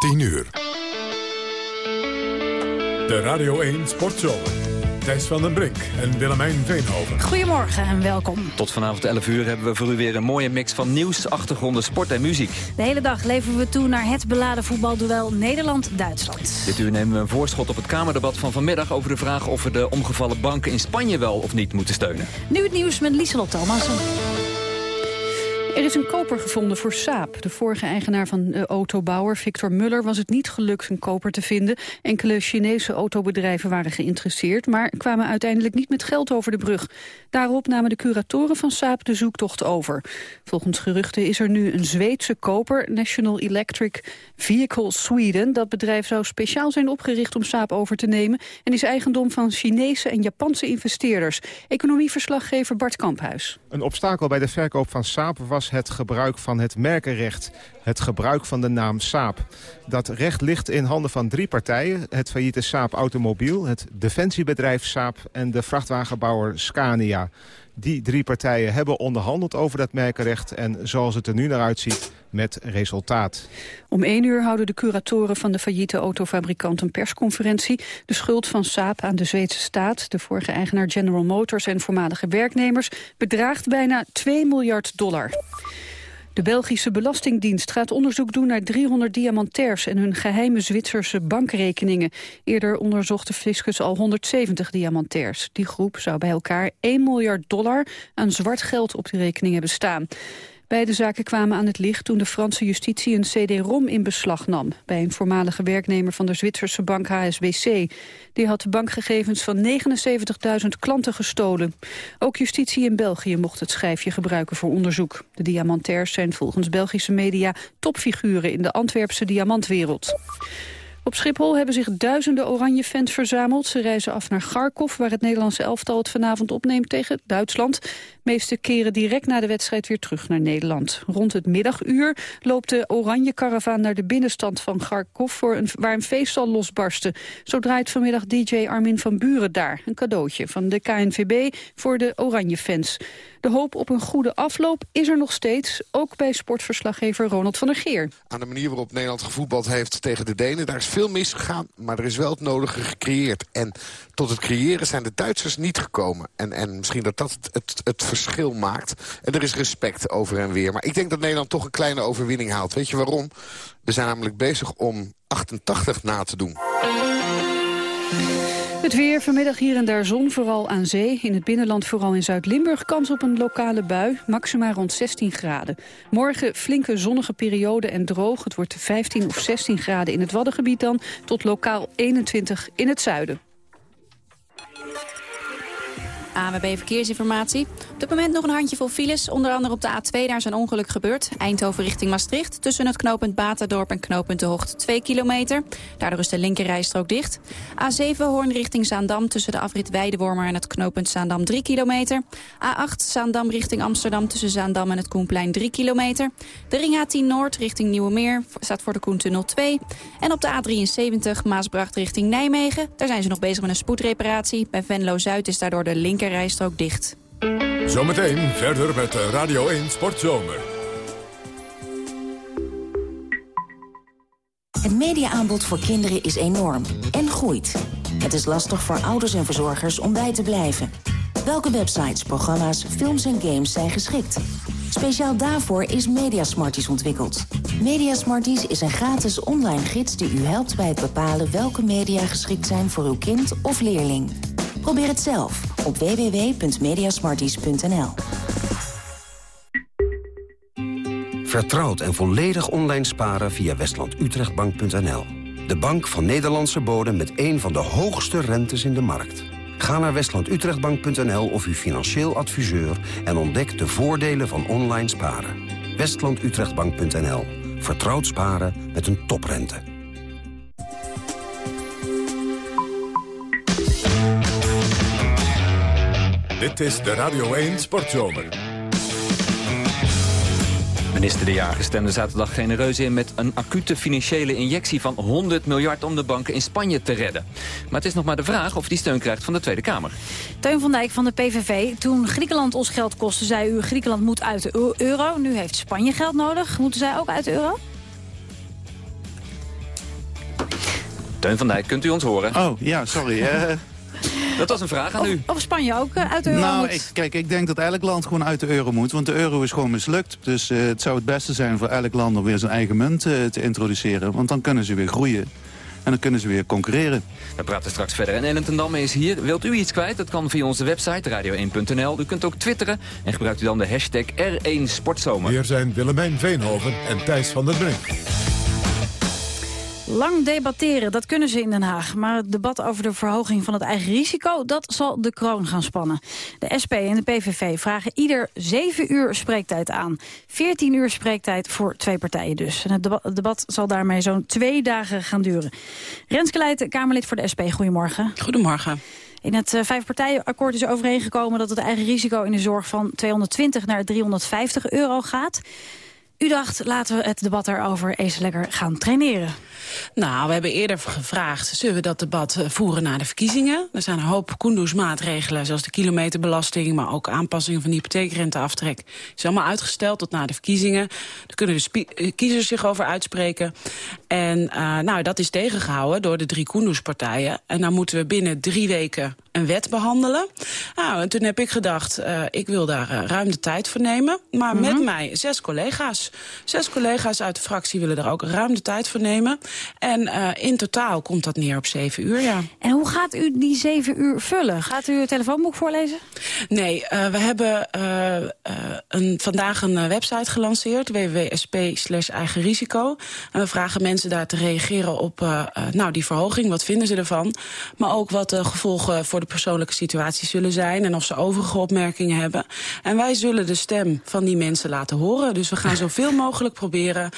10 uur. De Radio 1 Sportzomer. Thijs van den Brink en Willemijn Veenhoven. Goedemorgen en welkom. Tot vanavond 11 uur hebben we voor u weer een mooie mix van nieuws, achtergronden, sport en muziek. De hele dag leveren we toe naar het beladen voetbalduel Nederland-Duitsland. Dit uur nemen we een voorschot op het Kamerdebat van vanmiddag... over de vraag of we de omgevallen banken in Spanje wel of niet moeten steunen. Nu het nieuws met Lieselot Thomassen. Er is een koper gevonden voor Saab. De vorige eigenaar van de autobouwer, Victor Muller, was het niet gelukt een koper te vinden. Enkele Chinese autobedrijven waren geïnteresseerd, maar kwamen uiteindelijk niet met geld over de brug. Daarop namen de curatoren van Saab de zoektocht over. Volgens geruchten is er nu een Zweedse koper, National Electric Vehicle Sweden. Dat bedrijf zou speciaal zijn opgericht om Saab over te nemen en is eigendom van Chinese en Japanse investeerders. Economieverslaggever Bart Kamphuis. Een obstakel bij de verkoop van Saab was het gebruik van het merkenrecht. Het gebruik van de naam Saab. Dat recht ligt in handen van drie partijen. Het failliete Saab Automobiel, het defensiebedrijf Saab en de vrachtwagenbouwer Scania. Die drie partijen hebben onderhandeld over dat merkenrecht... en zoals het er nu naar uitziet, met resultaat. Om één uur houden de curatoren van de failliete autofabrikant een persconferentie. De schuld van Saab aan de Zweedse staat, de vorige eigenaar General Motors... en voormalige werknemers bedraagt bijna 2 miljard dollar. De Belgische Belastingdienst gaat onderzoek doen naar 300 diamantairs en hun geheime Zwitserse bankrekeningen. Eerder onderzocht de fiscus al 170 diamantairs. Die groep zou bij elkaar 1 miljard dollar aan zwart geld op de rekening hebben staan. Beide zaken kwamen aan het licht toen de Franse justitie een CD-ROM in beslag nam... bij een voormalige werknemer van de Zwitserse bank HSBC. Die had bankgegevens van 79.000 klanten gestolen. Ook justitie in België mocht het schijfje gebruiken voor onderzoek. De diamantairs zijn volgens Belgische media topfiguren in de Antwerpse diamantwereld. Op Schiphol hebben zich duizenden oranje fans verzameld. Ze reizen af naar Kharkov, waar het Nederlandse elftal het vanavond opneemt tegen Duitsland meeste keren direct na de wedstrijd weer terug naar Nederland. Rond het middaguur loopt de oranje karavaan naar de binnenstand van Kharkov... Voor een, waar een feest zal losbarsten. Zo draait vanmiddag DJ Armin van Buren daar. Een cadeautje van de KNVB voor de oranje fans. De hoop op een goede afloop is er nog steeds, ook bij sportverslaggever Ronald van der Geer. Aan de manier waarop Nederland gevoetbald heeft tegen de Denen, daar is veel misgegaan, maar er is wel het nodige gecreëerd. En tot het creëren zijn de Duitsers niet gekomen. En, en misschien dat dat het, het, het verschil maakt. En er is respect over en weer. Maar ik denk dat Nederland toch een kleine overwinning haalt. Weet je waarom? We zijn namelijk bezig om 88 na te doen. Het weer, vanmiddag hier en daar zon, vooral aan zee. In het binnenland, vooral in Zuid-Limburg, kans op een lokale bui. Maxima rond 16 graden. Morgen flinke zonnige periode en droog. Het wordt 15 of 16 graden in het Waddengebied dan... tot lokaal 21 in het zuiden. ANWB Verkeersinformatie. Op dit moment nog een handjevol files. Onder andere op de A2, daar is een ongeluk gebeurd. Eindhoven richting Maastricht. Tussen het knooppunt Baterdorp en knooppunt De Hoogte 2 kilometer. Daardoor is de linkerrijstrook dicht. A7 Hoorn richting Zaandam. Tussen de afrit Weidewormer en het knooppunt Zaandam 3 kilometer. A8 Zaandam richting Amsterdam. Tussen Zaandam en het Koenplein 3 kilometer. De ring A10 Noord richting Nieuwemeer. Staat voor de Koentunnel 2. En op de A73 Maasbracht richting Nijmegen. Daar zijn ze nog bezig met een spoedreparatie. Bij Venlo Zuid is daardoor de linker linkerrijstrook dicht. Zometeen verder met Radio 1 Sportzomer. Het mediaaanbod voor kinderen is enorm en groeit. Het is lastig voor ouders en verzorgers om bij te blijven. Welke websites, programma's, films en games zijn geschikt? Speciaal daarvoor is Mediasmarties ontwikkeld. Mediasmarties is een gratis online gids die u helpt bij het bepalen welke media geschikt zijn voor uw kind of leerling. Probeer het zelf op www.mediasmarties.nl. Vertrouwd en volledig online sparen via westlandutrechtbank.nl. De bank van Nederlandse bodem met een van de hoogste rentes in de markt. Ga naar westlandutrechtbank.nl of uw financieel adviseur... en ontdek de voordelen van online sparen. westlandutrechtbank.nl. Vertrouwd sparen met een toprente. Dit is de Radio 1 Sportzomer. Minister De Jager stemde zaterdag genereus in met een acute financiële injectie van 100 miljard om de banken in Spanje te redden. Maar het is nog maar de vraag of die steun krijgt van de Tweede Kamer. Teun van Dijk van de PVV. Toen Griekenland ons geld kostte, zei u Griekenland moet uit de euro. Nu heeft Spanje geld nodig. Moeten zij ook uit de euro? Teun van Dijk, kunt u ons horen? Oh, ja, sorry. Dat was een vraag aan u. Of Spanje ook uh, uit de euro nou, moet? Ik, kijk, ik denk dat elk land gewoon uit de euro moet. Want de euro is gewoon mislukt. Dus uh, het zou het beste zijn voor elk land om weer zijn eigen munt uh, te introduceren. Want dan kunnen ze weer groeien. En dan kunnen ze weer concurreren. We praten straks verder. En Ellen ten Damme is hier. Wilt u iets kwijt? Dat kan via onze website radio1.nl. U kunt ook twitteren en gebruikt u dan de hashtag R1 Sportzomer. Hier zijn Willemijn Veenhoven en Thijs van der Brink. Lang debatteren, dat kunnen ze in Den Haag. Maar het debat over de verhoging van het eigen risico... dat zal de kroon gaan spannen. De SP en de PVV vragen ieder 7 uur spreektijd aan. 14 uur spreektijd voor twee partijen dus. En het debat, het debat zal daarmee zo'n twee dagen gaan duren. Renske Leijten, Kamerlid voor de SP. Goedemorgen. Goedemorgen. In het uh, vijfpartijenakkoord is overeengekomen dat het eigen risico in de zorg van 220 naar 350 euro gaat. U dacht, laten we het debat daarover eens lekker gaan traineren. Nou, we hebben eerder gevraagd, zullen we dat debat voeren na de verkiezingen? Er zijn een hoop maatregelen, zoals de kilometerbelasting... maar ook aanpassingen van de hypotheekrenteaftrek. is allemaal uitgesteld tot na de verkiezingen. Daar kunnen de kiezers zich over uitspreken. En uh, nou, dat is tegengehouden door de drie Koenderspartijen. En dan moeten we binnen drie weken een wet behandelen. Nou, en toen heb ik gedacht, uh, ik wil daar uh, ruim de tijd voor nemen. Maar mm -hmm. met mij zes collega's. Zes collega's uit de fractie willen er ook ruim de tijd voor nemen. En in totaal komt dat neer op zeven uur, ja. En hoe gaat u die zeven uur vullen? Gaat u het telefoonboek voorlezen? Nee, we hebben een, vandaag een website gelanceerd. www.sp eigen risico. En we vragen mensen daar te reageren op nou, die verhoging. Wat vinden ze ervan? Maar ook wat de gevolgen voor de persoonlijke situatie zullen zijn. En of ze overige opmerkingen hebben. En wij zullen de stem van die mensen laten horen. Dus we gaan zoveel mogelijk proberen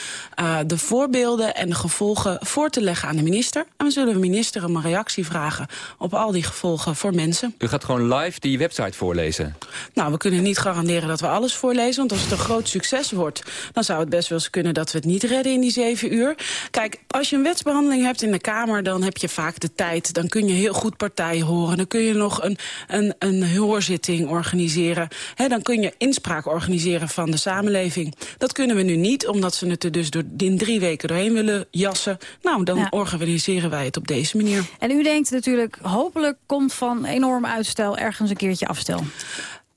de voorbeelden en de gevolgen voor te leggen aan de minister. En we zullen de minister een reactie vragen op al die gevolgen voor mensen. U gaat gewoon live die website voorlezen? Nou, we kunnen niet garanderen dat we alles voorlezen. Want als het een groot succes wordt, dan zou het best wel eens kunnen dat we het niet redden in die zeven uur. Kijk, als je een wetsbehandeling hebt in de Kamer, dan heb je vaak de tijd. Dan kun je heel goed partijen horen. Dan kun je nog een, een, een hoorzitting organiseren. He, dan kun je inspraak organiseren van de samenleving. Dat kunnen we nu niet, omdat ze het er dus door, in drie weken doorheen willen jassen. Nou, dan ja. organiseren wij het op deze manier. En u denkt natuurlijk, hopelijk komt van enorm uitstel ergens een keertje afstel.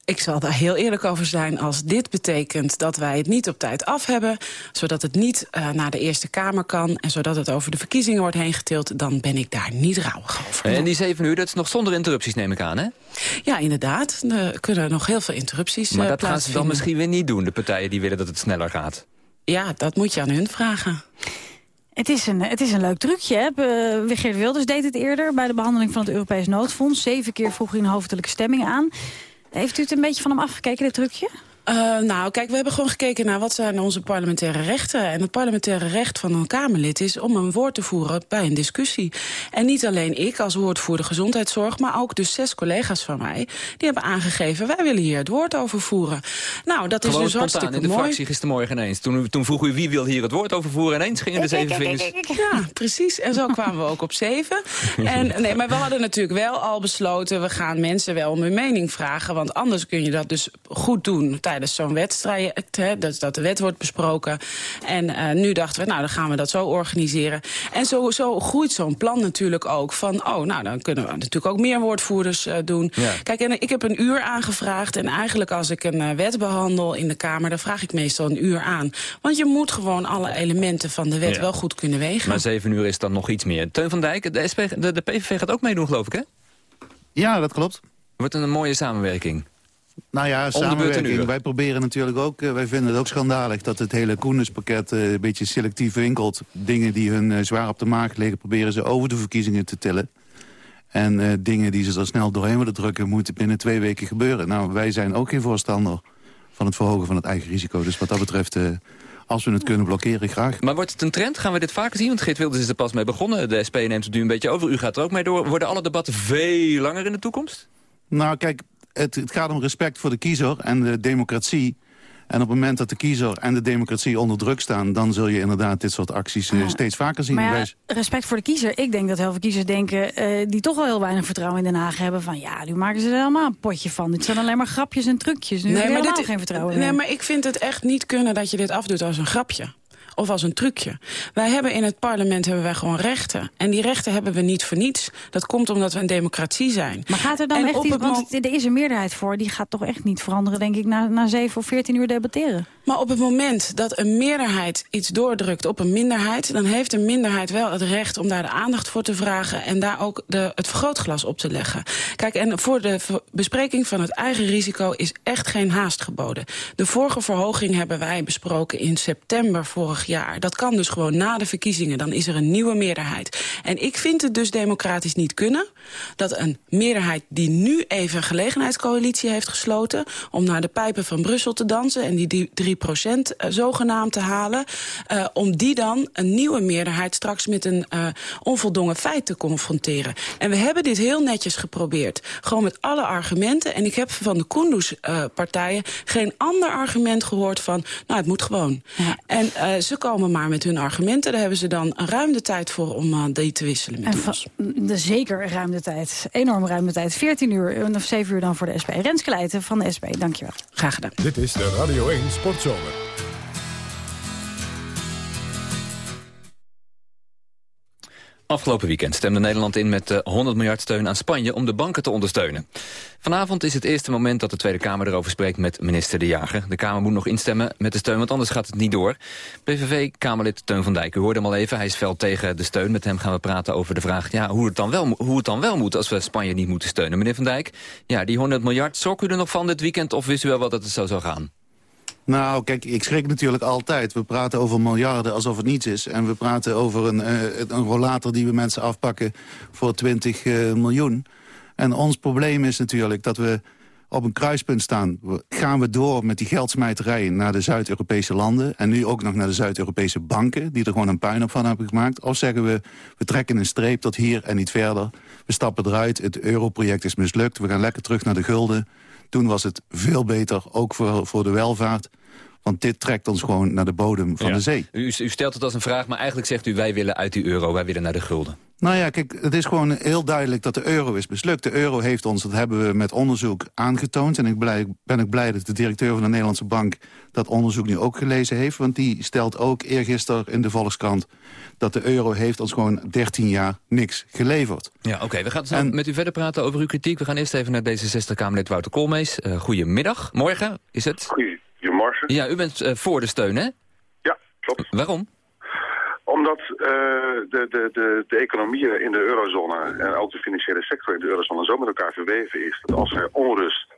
Ik zal daar heel eerlijk over zijn als dit betekent dat wij het niet op tijd af hebben... zodat het niet uh, naar de Eerste Kamer kan... en zodat het over de verkiezingen wordt heen getild... dan ben ik daar niet rouwig over. En die zeven uur, dat is nog zonder interrupties, neem ik aan, hè? Ja, inderdaad. Er kunnen nog heel veel interrupties Maar uh, dat gaan ze dan misschien weer niet doen, de partijen die willen dat het sneller gaat. Ja, dat moet je aan hun vragen. Het is een, het is een leuk trucje. Hè? Geert Wilders deed het eerder bij de behandeling van het Europees Noodfonds. Zeven keer vroeg hij een hoofdelijke stemming aan. Heeft u het een beetje van hem afgekeken, dit trucje? Uh, nou, kijk, we hebben gewoon gekeken naar wat zijn onze parlementaire rechten. En het parlementaire recht van een Kamerlid is om een woord te voeren bij een discussie. En niet alleen ik als woordvoerder gezondheidszorg, maar ook dus zes collega's van mij. Die hebben aangegeven, wij willen hier het woord over voeren. Nou, dat Gewoon is dus hartstikke in de mooi. fractie gistermorgen ineens. Toen, toen vroeg u wie wil hier het woord over voeren. En ineens gingen de zeven vingers... Ja, precies. En zo kwamen we ook op zeven. En, nee, maar we hadden natuurlijk wel al besloten... we gaan mensen wel om hun mening vragen. Want anders kun je dat dus goed doen tijdens zo'n wedstrijd. Hè, dat, dat de wet wordt besproken. En uh, nu dachten we, nou, dan gaan we dat zo organiseren. En zo, zo groeit zo'n plan natuurlijk ook. Van, oh, nou, dan kunnen we natuurlijk ook meer woordvoerders uh, doen. Ja. Kijk, en ik heb een uur aangevraagd. En eigenlijk als ik een uh, wet behandel in de Kamer... dan vraag ik meestal een uur aan. Want je moet gewoon alle elementen van de wet Ja. wel goed kunnen wegen. Maar zeven uur is dan nog iets meer. Teun van Dijk, de, SP, de, de PVV gaat ook meedoen, geloof ik, hè? Ja, dat klopt. Wordt een mooie samenwerking. Nou ja, samenwerking. Wij proberen natuurlijk ook, eh, wij vinden het ook schandalig dat het hele Koenderspakket eh, een beetje selectief winkelt. Dingen die hun eh, zwaar op de maag liggen, proberen ze over de verkiezingen te tillen. En dingen die ze er snel doorheen willen drukken, moeten binnen twee weken gebeuren. Nou, wij zijn ook geen voorstander van het verhogen van het eigen risico. Dus wat dat betreft, als we het kunnen blokkeren, graag. Maar wordt het een trend? Gaan we dit vaker zien? Want Geert Wilders is er pas mee begonnen. De SP neemt het nu een beetje over. U gaat er ook mee door. Worden alle debatten veel langer in de toekomst? Nou, kijk, het, het gaat om respect voor de kiezer en de democratie. En op het moment dat de kiezer en de democratie onder druk staan... dan zul je inderdaad dit soort acties eh, Ja. steeds vaker zien. Maar ja, respect voor de kiezer. Ik denk dat heel veel kiezers denken... eh, die toch wel heel weinig vertrouwen in Den Haag hebben... van ja, nu maken ze er helemaal een potje van. Dit zijn alleen maar grapjes en trucjes. Nu nee, helemaal geen vertrouwen Nee, meer. maar ik vind het echt niet kunnen dat je dit afdoet als een grapje. Of als een trucje. Wij hebben in het parlement hebben wij gewoon rechten. En die rechten hebben we niet voor niets. Dat komt omdat we een democratie zijn. Maar gaat er dan En echt iets, want er is een meerderheid voor... die gaat toch echt niet veranderen, denk ik, na, na 7 of 14 uur debatteren? Maar op het moment dat een meerderheid iets doordrukt op een minderheid... dan heeft een minderheid wel het recht om daar de aandacht voor te vragen... en daar ook de, het vergrootglas op te leggen. Kijk, en voor de bespreking van het eigen risico is echt geen haast geboden. De vorige verhoging hebben wij besproken in september vorig jaar. Dat kan dus gewoon na de verkiezingen. Dan is er een nieuwe meerderheid. En ik vind het dus democratisch niet kunnen... dat een meerderheid die nu even een gelegenheidscoalitie heeft gesloten... om naar de pijpen van Brussel te dansen en die 3 procent zogenaamd te halen... eh, om die dan een nieuwe meerderheid straks met een eh, onvoldongen feit te confronteren. En we hebben dit heel netjes geprobeerd. Gewoon met alle argumenten. En ik heb van de Kunduz-partijen geen ander argument gehoord van... nou, het moet gewoon. En eh, ze komen maar met hun argumenten. Daar hebben ze dan ruim de tijd voor om eh, die te wisselen met En ons. de zeker ruim de tijd. Enorm ruim de tijd. 14 uur, of 7 uur dan voor de SP. Renske Leijten van de SP, dankjewel. Graag gedaan. Dit is de Radio 1 Sportzomer. Afgelopen weekend stemde Nederland in met eh, 100 miljard steun aan Spanje om de banken te ondersteunen. Vanavond is het eerste moment dat de Tweede Kamer erover spreekt met minister De Jager. De Kamer moet nog instemmen met de steun, want anders gaat het niet door. PVV-Kamerlid Teun van Dijk, u hoorde hem al even, hij is fel tegen de steun. Met hem gaan we praten over de vraag ja, hoe, het dan wel, hoe het dan wel moet als we Spanje niet moeten steunen. Meneer van Dijk, ja, die 100 miljard, schrok u er nog van dit weekend of wist u wel wat het zo zou gaan? Nou, kijk, ik schrik natuurlijk altijd. We praten over miljarden alsof het niets is. En we praten over een, eh, een rollator die we mensen afpakken voor 20 eh, miljoen. En ons probleem is natuurlijk dat we op een kruispunt staan. Gaan we door met die geldsmijterij naar de Zuid-Europese landen... en nu ook nog naar de Zuid-Europese banken... die er gewoon een puinhoop van hebben gemaakt? Of zeggen we, we trekken een streep tot hier en niet verder. We stappen eruit, het europroject is mislukt. We gaan lekker terug naar de gulden. Toen was het veel beter, ook voor, voor de welvaart. Want dit trekt ons gewoon naar de bodem van Ja. de zee. U, u stelt het als een vraag, maar eigenlijk zegt u wij willen uit die euro, wij willen naar de gulden. Nou ja, kijk, het is gewoon heel duidelijk dat de euro is mislukt. De euro heeft ons, dat hebben we met onderzoek aangetoond. En ik blij, ben ook blij dat de directeur van de Nederlandse Bank... dat onderzoek nu ook gelezen heeft. Want die stelt ook eergisteren in de Volkskrant... dat de euro heeft ons gewoon 13 jaar niks geleverd. Ja, oké. We gaan zo met u verder praten over uw kritiek. We gaan eerst even naar D66-Kamerlid Wouter Koolmees. Uh, goedemiddag. Morgen is het? Goedemorgen. Ja, u bent uh, voor de steun, hè? Ja, klopt. Waarom? Omdat uh, de, de, de, de economieën in de eurozone en ook de financiële sector in de eurozone zo met elkaar verweven is dat als er onrust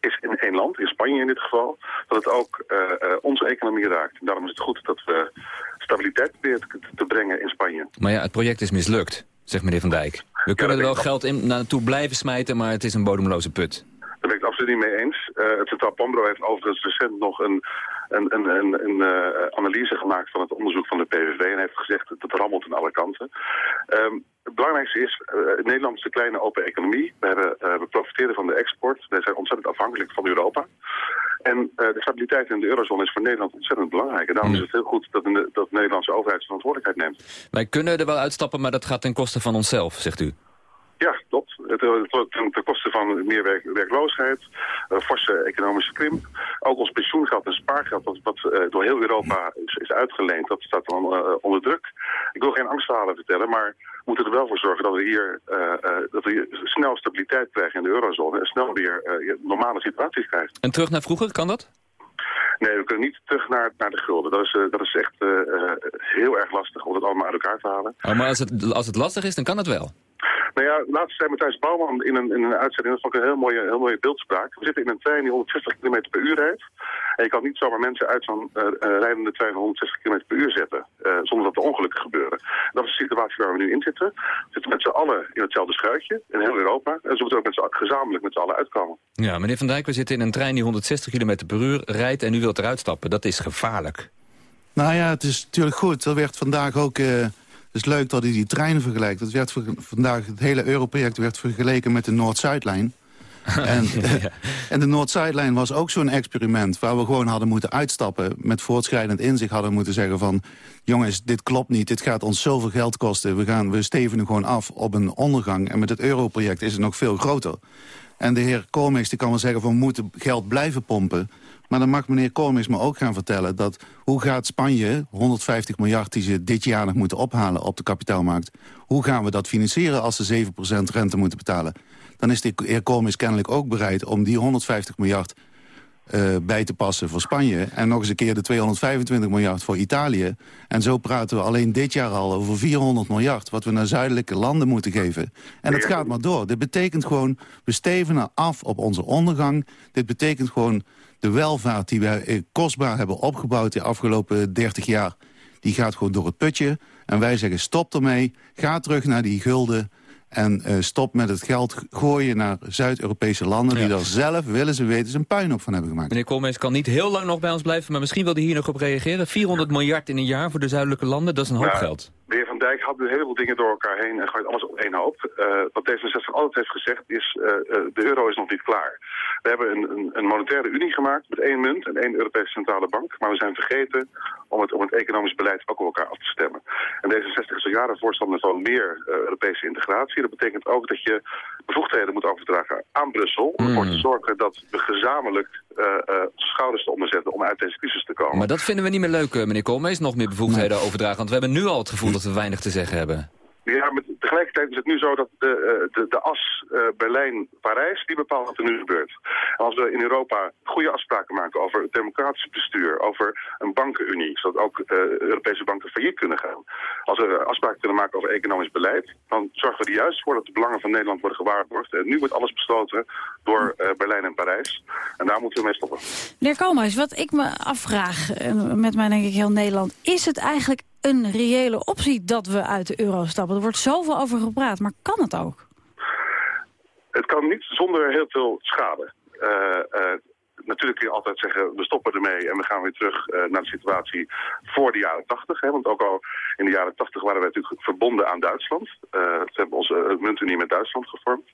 is in één land, in Spanje in dit geval, dat het ook uh, uh, onze economie raakt. En daarom is het goed dat we stabiliteit proberen te, te brengen in Spanje. Maar ja, het project is mislukt, zegt meneer Van Dijk. We ja, kunnen er wel geld in naartoe blijven smijten, maar het is een bodemloze put. Daar ben ik het absoluut niet mee eens. Uh, het Centraal Planbureau heeft overigens recent nog een, een, een, een, een uh, analyse gemaakt van het onderzoek van de PVV en heeft gezegd dat het rammelt aan alle kanten. Um, het belangrijkste is, uh, Nederland is een kleine open economie. We, hebben, uh, we profiteren van de export. We zijn ontzettend afhankelijk van Europa. En uh, de stabiliteit in de eurozone is voor Nederland ontzettend belangrijk. En daarom is het heel goed dat, de, dat de Nederlandse overheid verantwoordelijkheid neemt. Wij kunnen er wel uitstappen, maar dat gaat ten koste van onszelf, zegt u. Ja, klopt. Ten, ten koste van meer werk, werkloosheid, uh, forse economische krimp. Ook ons pensioengeld en spaargeld, wat, wat uh, door heel Europa is, is, uitgeleend, dat staat dan uh, onder druk. Ik wil geen angstverhalen vertellen, maar we moeten er wel voor zorgen dat we hier, dat we hier snel stabiliteit krijgen in de eurozone en snel weer normale situaties krijgen. En terug naar vroeger, kan dat? Nee, we kunnen niet terug naar, naar de gulden. Dat is, uh, dat is echt uh, heel erg lastig om het allemaal uit elkaar te halen. Oh, maar als het, als het lastig is, dan kan het wel. Nou ja, laatst zei Matthijs Bouwman in een, in een uitzending, dat vond ik een heel mooie, heel mooie beeldspraak. We zitten in een trein die 160 km per uur rijdt. En je kan niet zomaar mensen uit zo'n uh, rijdende trein van 160 km per uur zetten. Uh, zonder dat er ongelukken gebeuren. Dat is de situatie waar we nu in zitten. We zitten met z'n allen in hetzelfde schuitje in heel Europa. En ze moeten ook met gezamenlijk met z'n allen uitkomen. Ja, meneer Van Dijk, we zitten in een trein die 160 km per uur rijdt en u wilt eruit stappen. Dat is gevaarlijk. Nou ja, het is natuurlijk goed. Er werd vandaag ook... Uh... Het is leuk dat hij die treinen vergelijkt. Het werd vandaag, het hele Europroject werd vergeleken met de Noord-Zuidlijn. en, ja. en de Noord-Zuidlijn was ook zo'n experiment... waar we gewoon hadden moeten uitstappen... met voortschrijdend inzicht hadden moeten zeggen van... jongens, dit klopt niet, dit gaat ons zoveel geld kosten. We, gaan, we stevenen gewoon af op een ondergang. En met het Europroject is het nog veel groter. En de heer Koolmees die kan wel zeggen van we moeten geld blijven pompen. Maar dan mag meneer Koolmees me ook gaan vertellen... dat hoe gaat Spanje 150 miljard die ze dit jaar nog moeten ophalen op de kapitaalmarkt... hoe gaan we dat financieren als ze 7% rente moeten betalen? Dan is de heer Koolmees kennelijk ook bereid om die 150 miljard uh, bij te passen voor Spanje. En nog eens een keer de 225 miljard voor Italië. En zo praten we alleen dit jaar al over 400 miljard... wat we naar zuidelijke landen moeten geven. En dat gaat maar door. Dit betekent gewoon, we stevenen af op onze ondergang. Dit betekent gewoon de welvaart die wij eh, kostbaar hebben opgebouwd... de afgelopen 30 jaar, die gaat gewoon door het putje. En wij zeggen stop ermee, ga terug naar die gulden... En uh, stop met het geld gooien naar Zuid-Europese landen... die daar zelf, willen ze weten, zijn puin op van hebben gemaakt. Meneer Koolmees kan niet heel lang nog bij ons blijven... maar misschien wil hij hier nog op reageren. 400 miljard in een jaar voor de zuidelijke landen, dat is een hoop geld. De heer Van Dijk had nu heel veel dingen door elkaar heen en gooit alles op één hoop. Uh, wat D66 altijd heeft gezegd is, uh, de euro is nog niet klaar. We hebben een, een, een, monetaire unie gemaakt met één munt en één Europese centrale bank. Maar we zijn vergeten om het, om het economisch beleid ook op elkaar af te stemmen. En D66 is al jaren voorstander van meer Europese integratie. Dat betekent ook dat je bevoegdheden moet overdragen aan Brussel... om ervoor te hmm. zorgen dat we gezamenlijk uh, uh, schouders eronder zetten om uit deze crisis te komen. Maar dat vinden we niet meer leuk, meneer Koolmees, nog meer bevoegdheden overdragen. Want we hebben nu al het gevoel dat we weinig te zeggen hebben. Ja, maar tegelijkertijd is het nu zo dat de, eh, de, de as uh, Berlijn-Parijs, die bepaalt wat er nu gebeurt. Als we in Europa goede afspraken maken over democratisch bestuur, over een bankenunie, zodat ook uh, Europese banken failliet kunnen gaan. Als we afspraken kunnen maken over economisch beleid, dan zorgen we er juist voor dat de belangen van Nederland worden gewaarborgd. En nu wordt alles besloten door Berlijn en Parijs. En daar moeten we mee stoppen. Meneer Koolmees, wat ik me afvraag, met mij denk ik heel Nederland, is het eigenlijk een reële optie dat we uit de euro stappen? Er wordt zoveel over gepraat, maar kan het ook? Het kan niet zonder heel veel schade. Uh, uh, natuurlijk kun je altijd zeggen, we stoppen ermee en we gaan weer terug uh, naar de situatie voor de jaren 80. Hè? Want ook al in de jaren 80 waren we natuurlijk verbonden aan Duitsland. we hebben onze muntunie met Duitsland gevormd.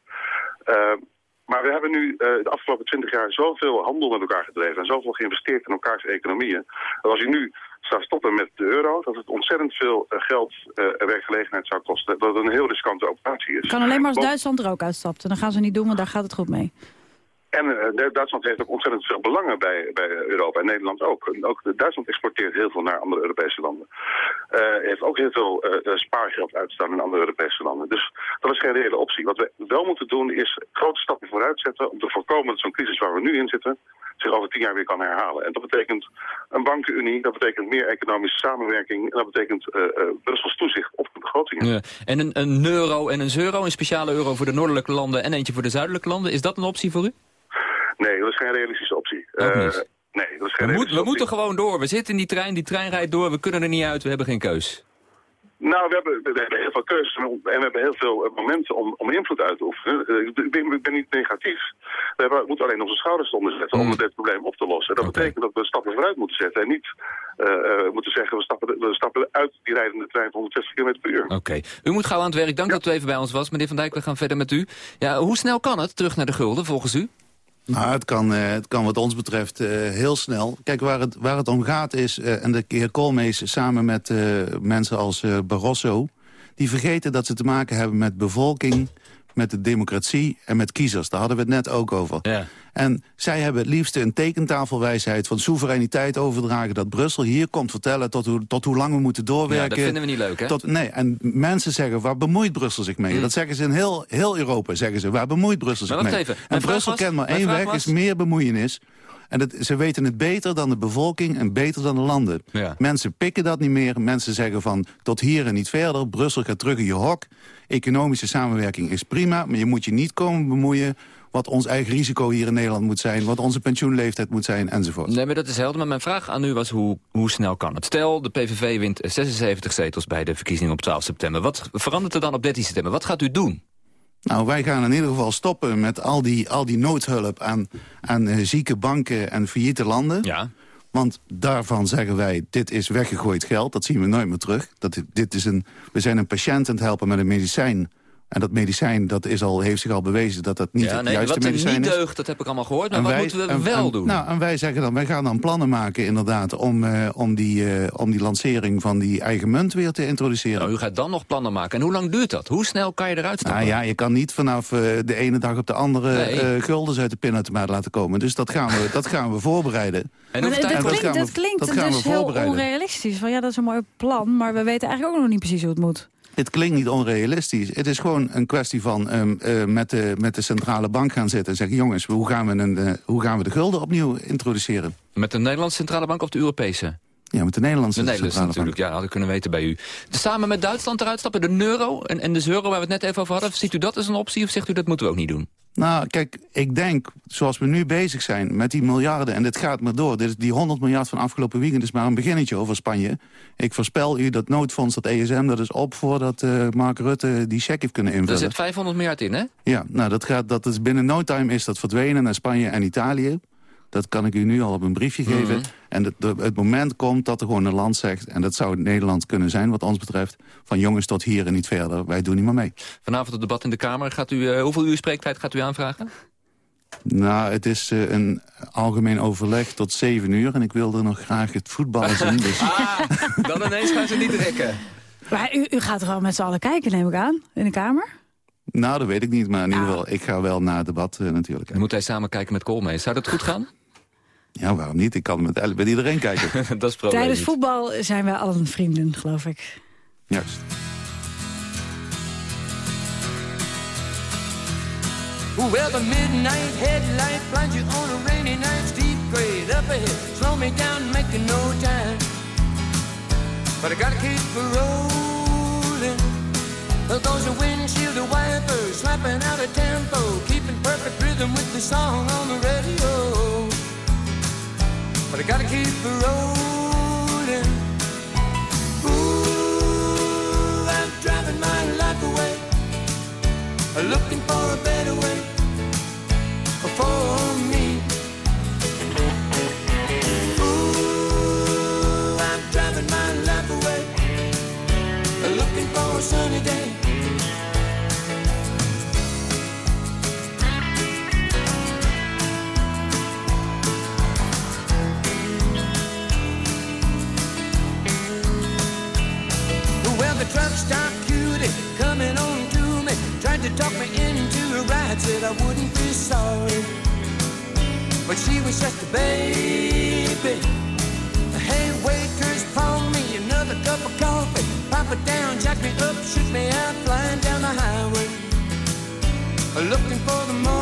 Maar we hebben nu de afgelopen 20 jaar zoveel handel met elkaar gedreven en zoveel geïnvesteerd in elkaars economieën. Dat als je nu zou stoppen met de euro, dat het ontzettend veel eh, geld uh, werkgelegenheid zou kosten. Dat het een heel riskante operatie is. kan alleen maar als Duitsland er ook uitstapt. En dan gaan ze niet doen, want daar gaat het goed mee. En uh, Duitsland heeft ook ontzettend veel belangen bij, bij Europa en Nederland ook. Ook Duitsland exporteert heel veel naar andere Europese landen. Uh, heeft ook heel veel uh, spaargeld uitstaan in andere Europese landen. Dus dat is geen reële optie. Wat we wel moeten doen is grote stappen vooruit zetten om te voorkomen dat zo'n crisis waar we nu in zitten zich over tien jaar weer kan herhalen. En dat betekent een bankenunie, dat betekent meer economische samenwerking... en dat betekent uh, Brussels toezicht op de begrotingen. Ja. En een, een euro en een euro, een speciale euro voor de noordelijke landen... en eentje voor de zuidelijke landen, is dat een optie voor u? Nee, dat is geen realistische optie. Uh, nee, dat is geen we, moet, we moeten gewoon door. We zitten in die trein, die trein rijdt door, we kunnen er niet uit, we hebben geen keus. Nou, we hebben, we hebben heel veel keuzes en we hebben heel veel eh, momenten om, om invloed uit te oefenen. Eh, ik ben, ik ben niet negatief. We, hebben, moeten alleen onze schouders onderzetten om mm. dit probleem op te lossen. Dat betekent dat we stappen vooruit moeten zetten en niet uh, moeten zeggen we stappen, we stappen uit die rijdende trein van 160 km per uur. Oké. U moet gauw aan het werk. Dank dat u even bij ons was. Meneer Van Dijk, we gaan verder met u. Ja, hoe snel kan het terug naar de gulden volgens u? Nou, het kan, uh, het kan wat ons betreft uh, heel snel. Kijk, waar het, waar het om gaat is, uh, en de heer Koolmees samen met mensen als Barroso... die vergeten dat ze te maken hebben met bevolking met de democratie en met kiezers. Daar hadden we het net ook over. Ja. En zij hebben het liefst een tekentafelwijsheid van soevereiniteit overdragen... dat Brussel hier komt vertellen tot hoe, tot hoe lang we moeten doorwerken. Ja, dat vinden we niet leuk, hè? Tot, nee, en mensen zeggen, waar bemoeit Brussel zich mee? Mm. Dat zeggen ze in heel, heel Europa, zeggen ze. Waar bemoeit Brussel zich mee? Even. En Brussel kent maar één weg, is meer bemoeienis. En dat, ze weten het beter dan de bevolking en beter dan de landen. Ja. Mensen pikken dat niet meer. Mensen zeggen van tot hier en niet verder. Brussel gaat terug in je hok. Economische samenwerking is prima, maar je moet je niet komen bemoeien wat ons eigen risico hier in Nederland moet zijn... wat onze pensioenleeftijd moet zijn, enzovoort. Nee, maar dat is helder. Maar mijn vraag aan u was hoe, hoe snel kan het? Stel, de PVV wint 76 zetels bij de verkiezingen op 12 september. Wat verandert er dan op 13 september? Wat gaat u doen? Nou, wij gaan in ieder geval stoppen met al die, al die noodhulp aan, aan uh, zieke banken en failliete landen. Ja. Want daarvan zeggen wij, dit is weggegooid geld. Dat zien we nooit meer terug. Dat, dit is een, we zijn een patiënt aan het helpen met een medicijn En dat medicijn dat is al, heeft zich al bewezen dat dat niet ja, het nee, juiste wat er medicijn niet is. deugt, dat heb ik allemaal gehoord. Maar En wat wij- moeten we en- wel en- doen? Nou, en wij zeggen dan, wij gaan dan plannen maken inderdaad... om, eh, om, die, eh, om die lancering van die eigen munt weer te introduceren. Nou, u gaat dan nog plannen maken. En hoe lang duurt dat? Hoe snel kan je eruit stappen? Nou ja, je kan niet vanaf eh, de ene dag op de andere Nee. eh, guldens uit de pinautomaat laten komen. Dus dat gaan we, dat gaan we voorbereiden. En Maar dat, klinkt, we- dat klinkt dat we dus heel onrealistisch. Van, ja, dat is een mooi plan, maar we weten eigenlijk ook nog niet precies hoe het moet. Het klinkt niet onrealistisch. Het is gewoon een kwestie van ehm, eh, met, de, met de centrale bank gaan zitten en zeggen... jongens, hoe gaan we, een, eh, hoe gaan we de gulden opnieuw introduceren? Met de Nederlandse Centrale Bank of de Europese? Ja, met de Nederlandse De Nederlandse natuurlijk, ja, dat had ik kunnen weten bij u. Samen met Duitsland eruit stappen, de euro en, en de euro waar we het net even over hadden. Ziet u dat als een optie of zegt u dat moeten we ook niet doen? Nou, kijk, ik denk, zoals we nu bezig zijn met die miljarden... en dit gaat maar door, dit die 100 miljard van afgelopen weekend... is maar een beginnetje over Spanje. Ik voorspel u dat noodfonds, dat ESM, dat is op... voordat eh, Mark Rutte die check heeft kunnen Er invullen. zit 500 miljard in, hè? Ja, nou, dat gaat, dat is binnen no time is dat verdwenen naar Spanje en Italië. Dat kan ik u nu al op een briefje geven. Mhm. En het, de- het moment komt dat er gewoon een land zegt... en dat zou Nederland kunnen zijn wat ons betreft... van jongens tot hier en niet verder, wij doen niet meer mee. Vanavond het debat in de Kamer. Gaat u, eh, hoeveel uur spreektijd gaat u aanvragen? Nou, het is eh, een algemeen overleg tot zeven uur... en ik wilde nog graag het voetballen zien. Dus Ah, dan ineens gaan ze niet trekken. Maar u, u gaat er al met z'n allen kijken, neem ik aan, in de Kamer? nou, dat weet ik niet, maar in ieder Nou. geval... ik ga wel naar het debat eh, natuurlijk. Dan moet hij samen kijken met Koolmees. Zou dat goed gaan? Ja, waarom niet? Ik kan met, met iedereen kijken. dat is Tijdens niet. voetbal zijn wij allen vrienden, geloof ik. Juist. Well, the midnight headlight blinds you on a rainy night. Steep grade up ahead, slow me down, making no time. But I gotta keep rolling. Those are windshield wipers slapping out a tempo, keeping perfect rhythm with the song on the radio. But I gotta keep rolling. Ooh, I'm driving my life away, looking for a better way for stop cutie coming on to me. Tried to talk me into a ride, said I wouldn't be sorry. But she was just a baby. Hey, waitress, pour me another cup of coffee. Pop it down, jack me up, shoot me out, flying down the highway. Looking for the morning.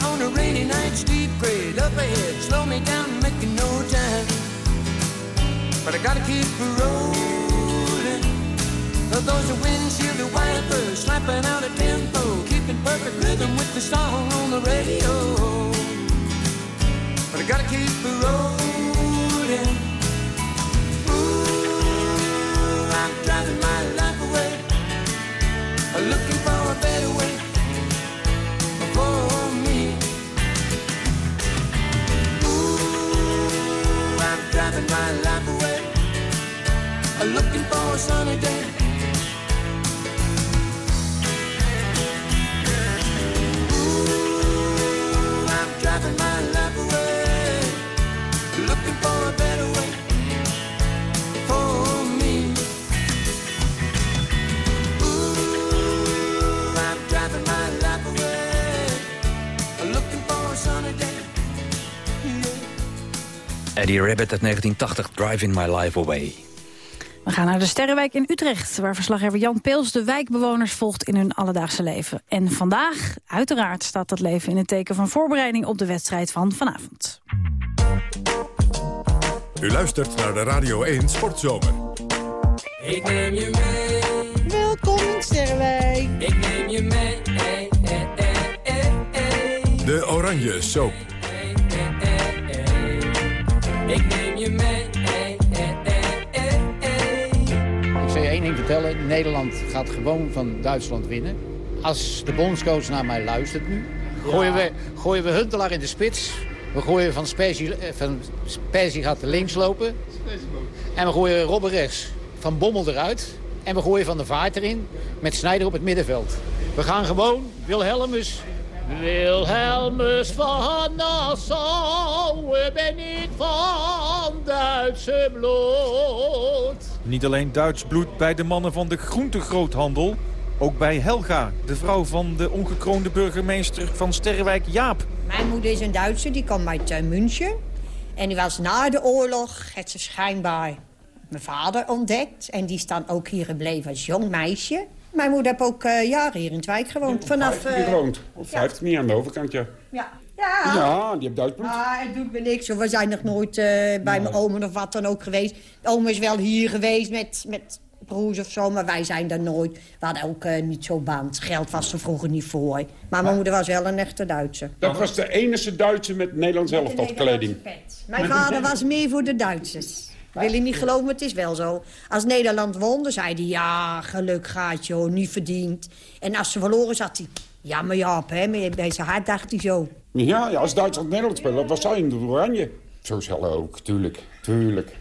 You on a rainy night. Steep grade up ahead, slow me down, making no time. But I gotta keep rolling. Those are windshield wipers slapping out a tempo, keeping perfect rhythm with the song on the radio. But I gotta keep rolling. Driving my life away, looking for a sunny day. Eddie Rabbit uit 1980, Driving My Life Away. We gaan naar de Sterrenwijk in Utrecht... waar verslaggever Jan Peels de wijkbewoners volgt in hun alledaagse leven. En vandaag, uiteraard, staat dat leven in het teken van voorbereiding... op de wedstrijd van vanavond. U luistert naar de Radio 1 Sportzomer. Ik neem je mee. Welkom in Sterrenwijk. Ik neem je mee. Hey, hey, hey, hey, hey. De Oranje Soap. Ik neem je mee. Hey, hey, hey, hey, hey. Ik zal je één ding vertellen. Nederland gaat gewoon van Duitsland winnen. Als de bondscoach naar mij luistert nu... gooien, we, gooien we Huntelaar in de spits. We gooien Van Persie, eh, van Persie gaat links lopen. En we gooien Robben rechts. Van Bommel eruit. En we gooien Van de Vaart erin. Met Snijder op het middenveld. We gaan gewoon Wilhelmus... Wilhelmus van Nassau, ben ik van Duitse bloed. Niet alleen Duits bloed bij de mannen van de groentegroothandel. Ook bij Helga, de vrouw van de ongekroonde burgemeester van Sterrenwijk, Jaap. Mijn moeder is een Duitser, die kwam uit uh, München. En die was na de oorlog, het ze schijnbaar mijn vader ontdekt. En die is dan ook hier gebleven als jong meisje. Mijn moeder heeft ook uh, jaren hier in het wijk gewoond. Vanaf, uh, gewoond. Of 15 jaar aan de overkant, ja. Ja. Ja. ja, die heeft Duits bloed. Ah, het doet me niks. We zijn nog nooit uh, bij nee. mijn oma of wat dan ook geweest. Oma is wel hier geweest met, met broers of zo, maar wij zijn daar nooit. We hadden ook uh, niet zo band. Geld was er vroeger niet voor. Maar mijn moeder was wel een echte Duitse. Dat was de enige Duitse met Nederlands elftal kleding. Mijn vader was meer voor de Duitsers. Wil je niet geloven, maar het is wel zo. Als Nederland won, dan zei hij... ja, geluk gaat, joh, niet verdiend. En als ze verloren, zat hij... ja, maar Jaap, hè, bij zijn hart dacht hij zo. Ja, ja als Duitsland Nederland speelde, was zij in de oranje. Zo zal ook, tuurlijk, tuurlijk.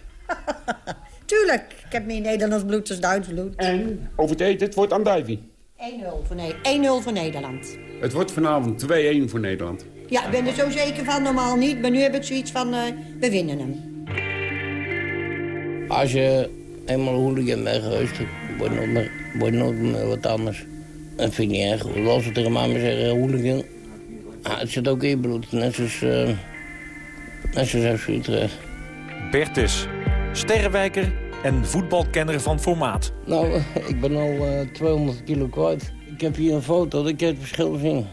tuurlijk, ik heb meer Nederlands bloed dan Duits bloed. En over het eten, het wordt andijvie. 1-0 voor, ne voor Nederland. Het wordt vanavond 2-1 voor Nederland. Ja, ik ben er zo zeker van, normaal niet. Maar nu heb ik zoiets van, uh, we winnen hem. Als je eenmaal hooligan bent geweest, wordt nooit meer, wordt nooit meer wat anders. Dat vind ik niet erg. Als we tegen mama zeggen hooligan, ah, het zit ook in je bloed. Net zoals, uh, net zoals FC Utrecht. Bertus, sterrenwijker en voetbalkenner van formaat. Nou, ik ben al uh, 200 kilo kwijt. Ik heb hier een foto, dat ik het verschil zien.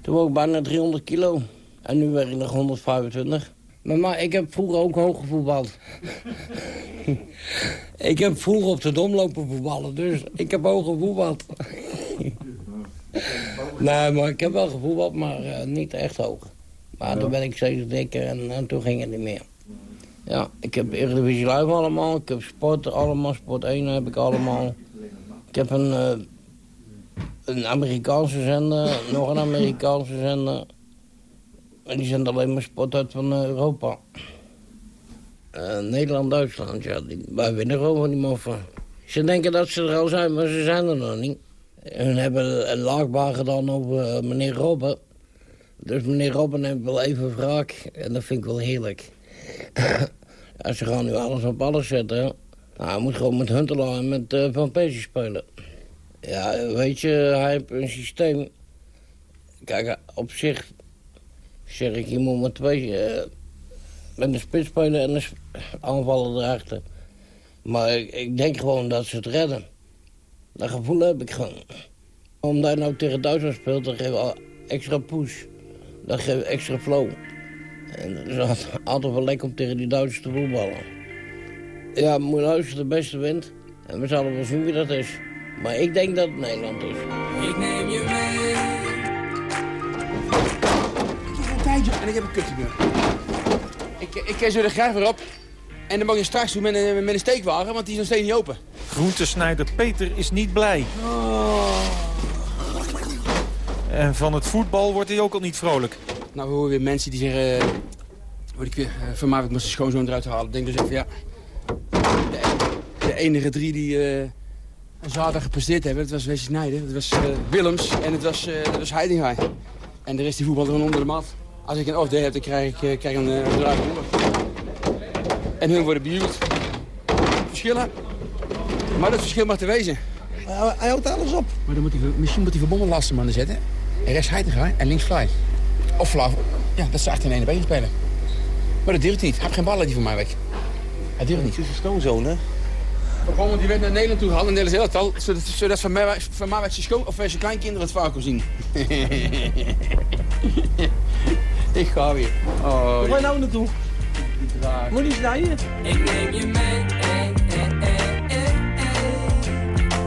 Toen woog ik bijna 300 kilo. En nu weeg ik nog 125. Maar, maar ik heb vroeger ook hoog gevoetbald. ik heb vroeger op de dom lopen voetballen, dus ik heb hoog gevoetbald. nee, maar ik heb wel gevoetbald, maar uh, niet echt hoog. Maar ja. toen ben ik steeds dikker en, en, toen ging het niet meer. Ja, ik heb Eredivisie Live allemaal, ik heb sport allemaal, sport 1 heb ik allemaal. Ik heb een, uh, een Amerikaanse zender, nog een Amerikaanse zender... En die zendt alleen maar sport uit van uh, Europa. Uh, Nederland-Duitsland, ja, die, wij winnen gewoon van die moffen. Ze denken dat ze er al zijn, maar ze zijn er nog niet. Hun hebben een laagbaar gedaan over uh, meneer Robben. Dus meneer Robben neemt wel even wraak. En dat vind ik wel heerlijk. ja, ze gaan nu alles op alles zetten. Nou, hij moet gewoon met Huntelaar en met Van Persie spelen. Ja, weet je, hij heeft een systeem... Kijk, op zich zeg ik, je moet maar twee... Uh, met de spits en de aanvallen erachter. Maar ik, denk gewoon dat ze het redden. Dat gevoel heb ik gewoon. Omdat je nou tegen Duitsland speelt, dan geef je extra push. Dan geef je extra flow. En het is altijd wel lekker om tegen die Duitsers te voetballen. Ja, moet de beste wint. En we zullen wel zien wie dat is. Maar ik denk dat het Nederland is. Ik neem je mee. En ik heb een kutje meer. Ik, ik zo er graag weer op. En dan mag je straks doen met een, met een steekwagen, want die is nog steeds niet open. Groentesnijder Peter is niet blij. Oh. En van het voetbal wordt hij ook al niet vrolijk. Nou, we horen weer mensen die zeggen... Uh, word ik weer, uh, van mij, ik moest de schoonzoon eruit halen. Ik denk dus even, ja... De, de enige drie die uh, een zaterdag gepresteerd hebben, dat was Wesley Snijder, dat was Willems en het was, dat was Heidinga. En de rest die voetbal gewoon onder de mat. Als ik een off-day heb, dan krijg ik, uh, krijg een uh, bedrijf En hun worden bejubeld. Verschillen. Maar dat verschil mag te wezen. Hij, hij houdt alles op. Maar dan moet hij, misschien moet hij verbonden laatste mannen zetten. En rechts Heitinga en links Fly. Of Flav. Ja, dat ze achter in één been spelen. Maar dat durft niet. Hij heeft geen ballen die van mij weg. Hij durft niet. Het is een schoonzoon, hè? Gewoon, die werd naar Nederland toe gehaald, in Nederland elftal, zodat, zodat van mij, van mij zijn schoon of zijn kleinkinderen het vaak kon zien. Ik ga weer. Oh, Waar ga je nou naartoe? Moet niet snijden. Ik neem je mee.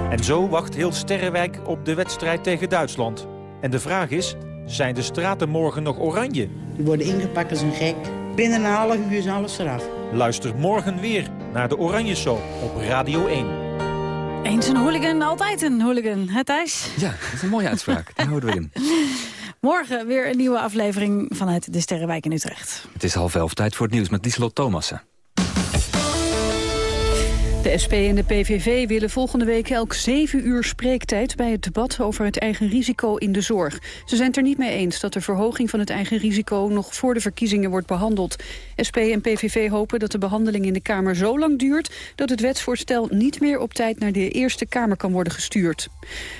En zo wacht heel Sterrenwijk op de wedstrijd tegen Duitsland. En de vraag is, zijn de straten morgen nog oranje? Die worden ingepakt als een gek. Binnen een half uur is alles eraf. Luister morgen weer naar de Oranje Show op Radio 1. Eens een hooligan, altijd een hooligan. Het Thijs? Ja, dat is een mooie uitspraak. Die houden we in. Morgen weer een nieuwe aflevering vanuit de Sterrenwijk in Utrecht. Het is half elf, tijd voor het nieuws met Lieselot Thomassen. De SP en de PVV willen volgende week elk zeven uur spreektijd... bij het debat over het eigen risico in de zorg. Ze zijn het er niet mee eens dat de verhoging van het eigen risico... nog voor de verkiezingen wordt behandeld. SP en PVV hopen dat de behandeling in de Kamer zo lang duurt... dat het wetsvoorstel niet meer op tijd naar de Eerste Kamer kan worden gestuurd.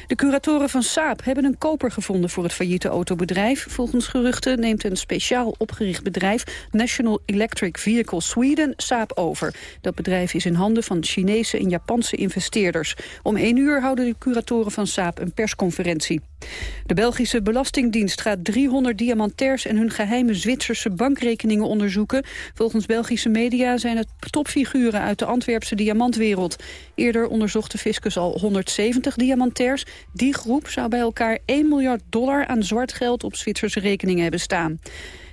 De curatoren van Saab hebben een koper gevonden voor het failliete autobedrijf. Volgens geruchten neemt een speciaal opgericht bedrijf... National Electric Vehicle Sweden Saab over. Dat bedrijf is in handen van Chinese en Japanse investeerders. Om één uur houden de curatoren van Saab een persconferentie. De Belgische Belastingdienst gaat 300 diamantairs en hun geheime Zwitserse bankrekeningen onderzoeken. Volgens Belgische media zijn het topfiguren uit de Antwerpse diamantwereld. Eerder onderzocht de fiscus al 170 diamantairs. Die groep zou bij elkaar 1 miljard dollar aan zwart geld op Zwitserse rekeningen hebben staan.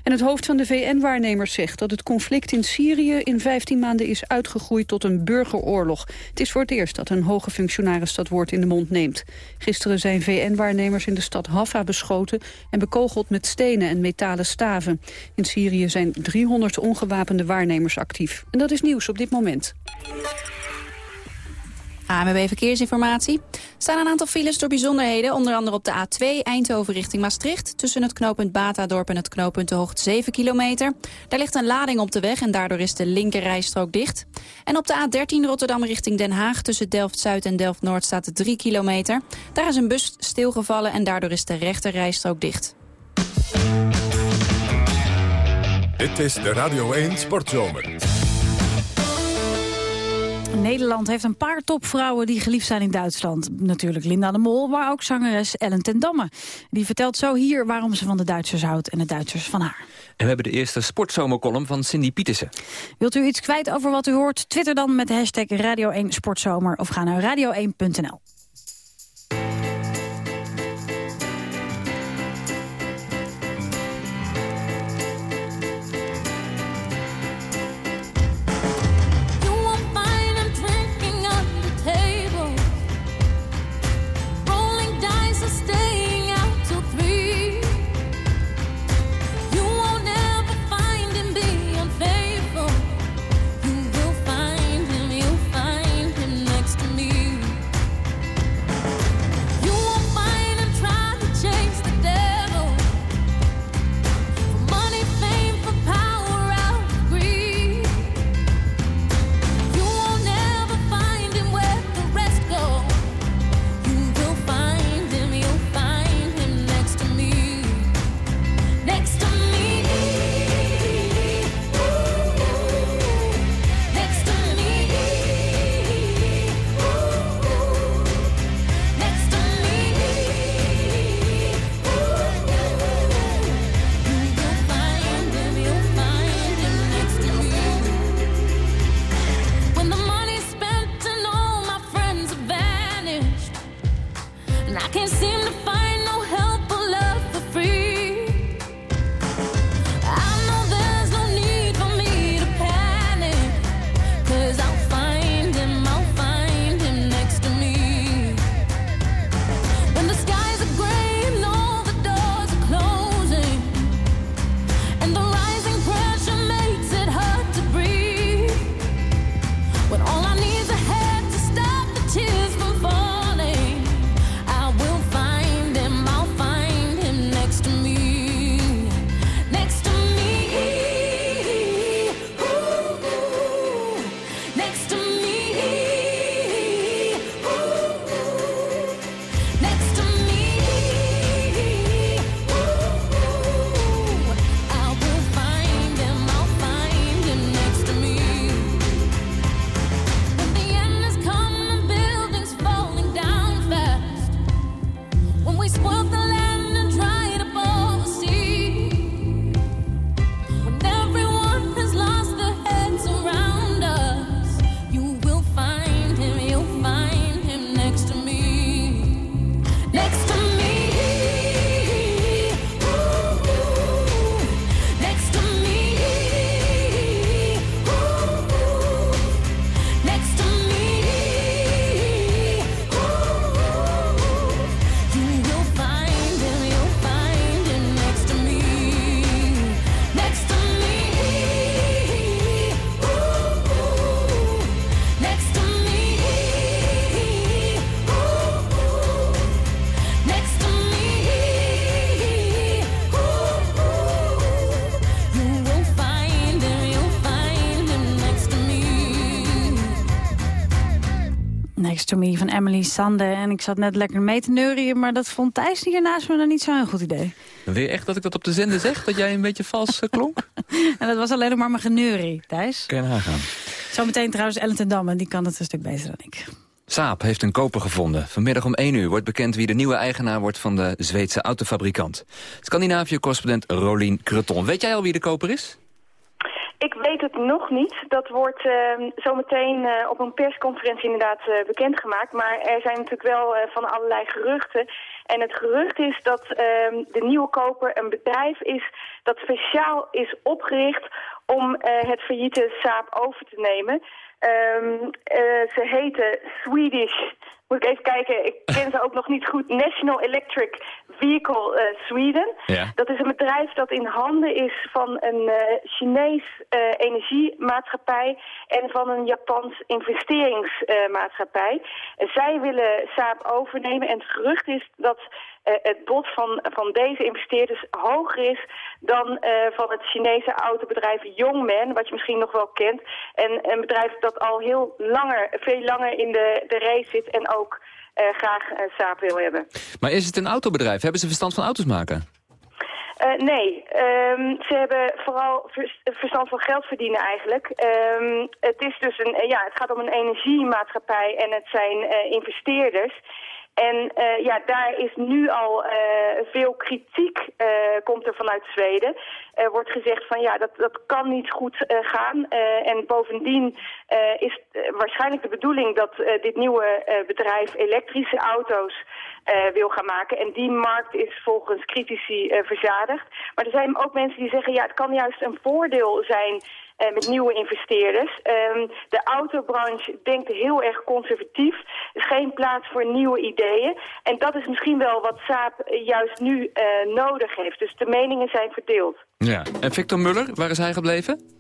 En het hoofd van de VN-waarnemers zegt dat het conflict in Syrië in 15 maanden is uitgegroeid tot een burgeroorlog. Het is voor het eerst dat een hoge functionaris dat woord in de mond neemt. Gisteren zijn VN-waarnemers in de stad Haffa beschoten en bekogeld met stenen en metalen staven. In Syrië zijn 300 ongewapende waarnemers actief. En dat is nieuws op dit moment. AMB Verkeersinformatie. Er staan een aantal files door bijzonderheden. Onder andere op de A2 Eindhoven richting Maastricht. Tussen het knooppunt Batadorp en het knooppunt De Hoogt 7 kilometer. Daar ligt een lading op de weg en daardoor is de linkerrijstrook dicht. En op de A13 Rotterdam richting Den Haag. Tussen Delft-Zuid en Delft-Noord staat 3 kilometer. Daar is een bus stilgevallen en daardoor is de rechterrijstrook dicht. Dit is de Radio 1 Sportzomer. Nederland heeft een paar topvrouwen die geliefd zijn in Duitsland. Natuurlijk Linda de Mol, maar ook zangeres Ellen ten Damme. Die vertelt zo hier waarom ze van de Duitsers houdt en de Duitsers van haar. En we hebben de eerste sportzomercolumn van Cindy Pietersen. Wilt u iets kwijt over wat u hoort? Twitter dan met de hashtag Radio 1 Sportzomer of ga naar radio1.nl. to Me van Emily Sande. En ik zat net lekker mee te neurien, maar dat vond Thijs hier naast me dan niet zo'n goed idee. Wil je echt dat ik dat op de zender zeg? Dat jij een beetje vals eh, klonk? En dat was alleen nog maar mijn geneurie, Thijs. Kan je nagaan. Zometeen trouwens Ellen ten Damme, die kan het een stuk beter dan ik. Saab heeft een koper gevonden. Vanmiddag om 1 uur wordt bekend wie de nieuwe eigenaar wordt van de Zweedse autofabrikant. Scandinavië-correspondent Rolien Kreton. Weet jij al wie de koper is? Ik weet het nog niet. Dat wordt uh, zometeen uh, op een persconferentie inderdaad uh, bekendgemaakt. Maar er zijn natuurlijk wel uh, van allerlei geruchten. En het gerucht is dat ehm, de nieuwe koper een bedrijf is dat speciaal is opgericht om het failliete Saab over te nemen. Um, ze heten Swedish moet ik even kijken, ik ken ze ook nog niet goed. National Electric Vehicle uh, Sweden. Ja. Dat is een bedrijf dat in handen is van een uh, Chinees uh, energiemaatschappij en van een Japans investeringsmaatschappij. zij willen Saab overnemen en het gerucht is dat het bod van, van deze investeerders hoger is dan uh, van het Chinese autobedrijf Yongman, wat je misschien nog wel kent. En een bedrijf dat al heel langer, veel langer in de, de race zit en ook uh, graag Saab wil hebben. Maar is het een autobedrijf? Hebben ze verstand van auto's maken? Uh, nee, um, ze hebben vooral verstand van geld verdienen eigenlijk. Um, het is dus een, ja, het gaat om een energiemaatschappij en het zijn uh, investeerders. En uh, ja, daar is nu al uh, veel kritiek, uh, komt er vanuit Zweden. Er wordt gezegd van ja, dat, dat kan niet goed gaan. en bovendien is waarschijnlijk de bedoeling dat dit nieuwe bedrijf elektrische auto's wil gaan maken. En die markt is volgens critici verzadigd. Maar er zijn ook mensen die zeggen ja, het kan juist een voordeel zijn uh, met nieuwe investeerders. Um, de autobranche denkt heel erg conservatief. Er is geen plaats voor nieuwe ideeën. En dat is misschien wel wat Saab juist nu uh, nodig heeft. Dus de meningen zijn verdeeld. Ja. En Victor Muller, waar is hij gebleven?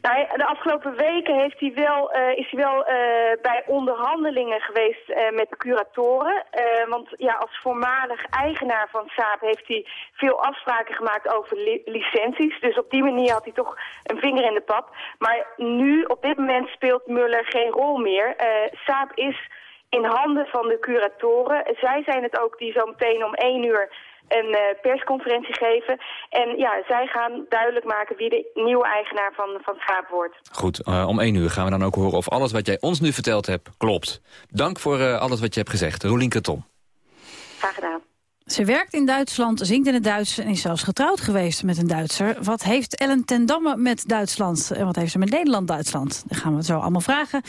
Nou, de afgelopen weken heeft hij wel, uh, is hij wel uh, bij onderhandelingen geweest uh, met de curatoren. want ja, als voormalig eigenaar van Saab heeft hij veel afspraken gemaakt over li licenties. Dus op die manier had hij toch een vinger in de pap. Maar nu, op dit moment, speelt Muller geen rol meer. Saab is in handen van de curatoren. Zij zijn het ook die zo meteen om één uur een uh, persconferentie geven. En ja, zij gaan duidelijk maken wie de nieuwe eigenaar van, van Saab wordt. Goed, uh, om één uur gaan we dan ook horen of alles wat jij ons nu verteld hebt klopt. Dank voor uh, alles wat je hebt gezegd. Rolien Kreton. Graag gedaan. Ze werkt in Duitsland, zingt in het Duits en is zelfs getrouwd geweest met een Duitser. Wat heeft Ellen ten Damme met Duitsland en wat heeft ze met Nederland-Duitsland? Dat gaan we het zo allemaal vragen.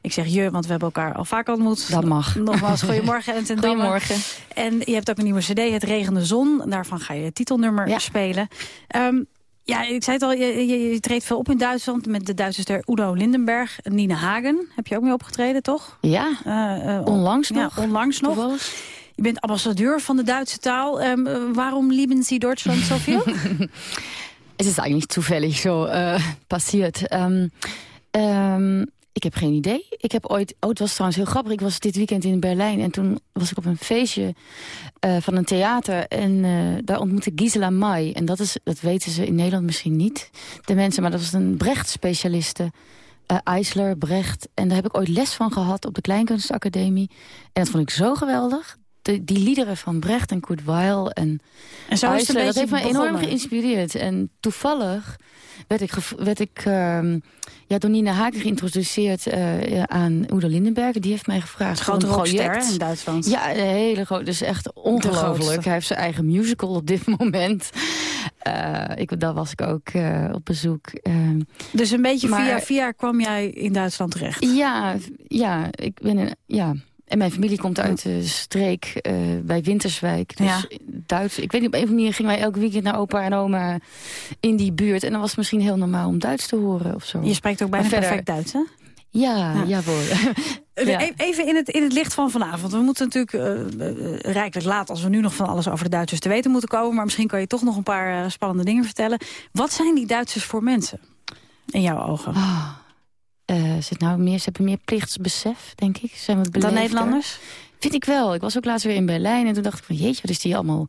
Ik zeg je, want we hebben elkaar al vaak ontmoet. Dat mag. Nogmaals, goedemorgen Ellen ten Damme. Goedemorgen. En je hebt ook een nieuwe cd, Het Regende Zon. Daarvan ga je het titelnummer ja. spelen. Um, ja, ik zei het al, je, je, je, treedt veel op in Duitsland met de Duitse ster Udo Lindenberg. Nina Hagen, heb je ook mee opgetreden, toch? Ja, uh, uh, onlangs nog. Ja, onlangs nog. Toevallig. Je bent ambassadeur van de Duitse taal. Uh, waarom lieben Sie Deutschland zoveel? Het is eigenlijk toevallig zo uh, passiert. Um, um, ik heb geen idee. Ik heb ooit, oh, het was trouwens heel grappig. Ik was dit weekend in Berlijn en toen was ik op een feestje uh, van een theater. En uh, daar ontmoette Gisela May. En dat, is, dat weten ze in Nederland misschien niet, de mensen. Maar dat was een Brecht-specialiste. Uh, Eisler, Brecht. En daar heb ik ooit les van gehad op de Kleinkunstacademie. En dat vond ik zo geweldig. De, die liederen van Brecht en Kurt Weill en, en zo Eisler, dat heeft me begonnen. enorm geïnspireerd. En toevallig werd ik, werd ik uh, ja, door Nina Haken geïntroduceerd uh, aan Udo Lindenberg. Die heeft mij gevraagd voor een project. in Duitsland. Ja, een hele grote. Dus echt ongelooflijk. Hij heeft zijn eigen musical op dit moment. Uh, ik, daar was ik ook uh, op bezoek. dus een beetje maar, via via kwam jij in Duitsland terecht? Ja, ja ik ben een, ja, en mijn familie komt uit de streek uh, bij Winterswijk. Dus ja. Duits. Ik weet niet, op een of andere manier gingen wij elke weekend naar opa en oma in die buurt. En dan was het misschien heel normaal om Duits te horen of zo. Je spreekt ook bijna verder... perfect Duits, hè? Ja, ja. jawel. ja. Even in het, in het licht van vanavond. We moeten natuurlijk uh, uh, rijkelijk laat als we nu nog van alles over de Duitsers te weten moeten komen. Maar misschien kan je toch nog een paar uh, spannende dingen vertellen. Wat zijn die Duitsers voor mensen? In jouw ogen? Oh. Uh, ze, nou meer, ze hebben meer plichtsbesef, denk ik. Zijn wat Dan Nederlanders? Vind ik wel. Ik was ook laatst weer in Berlijn en toen dacht ik van... jeetje, wat is die allemaal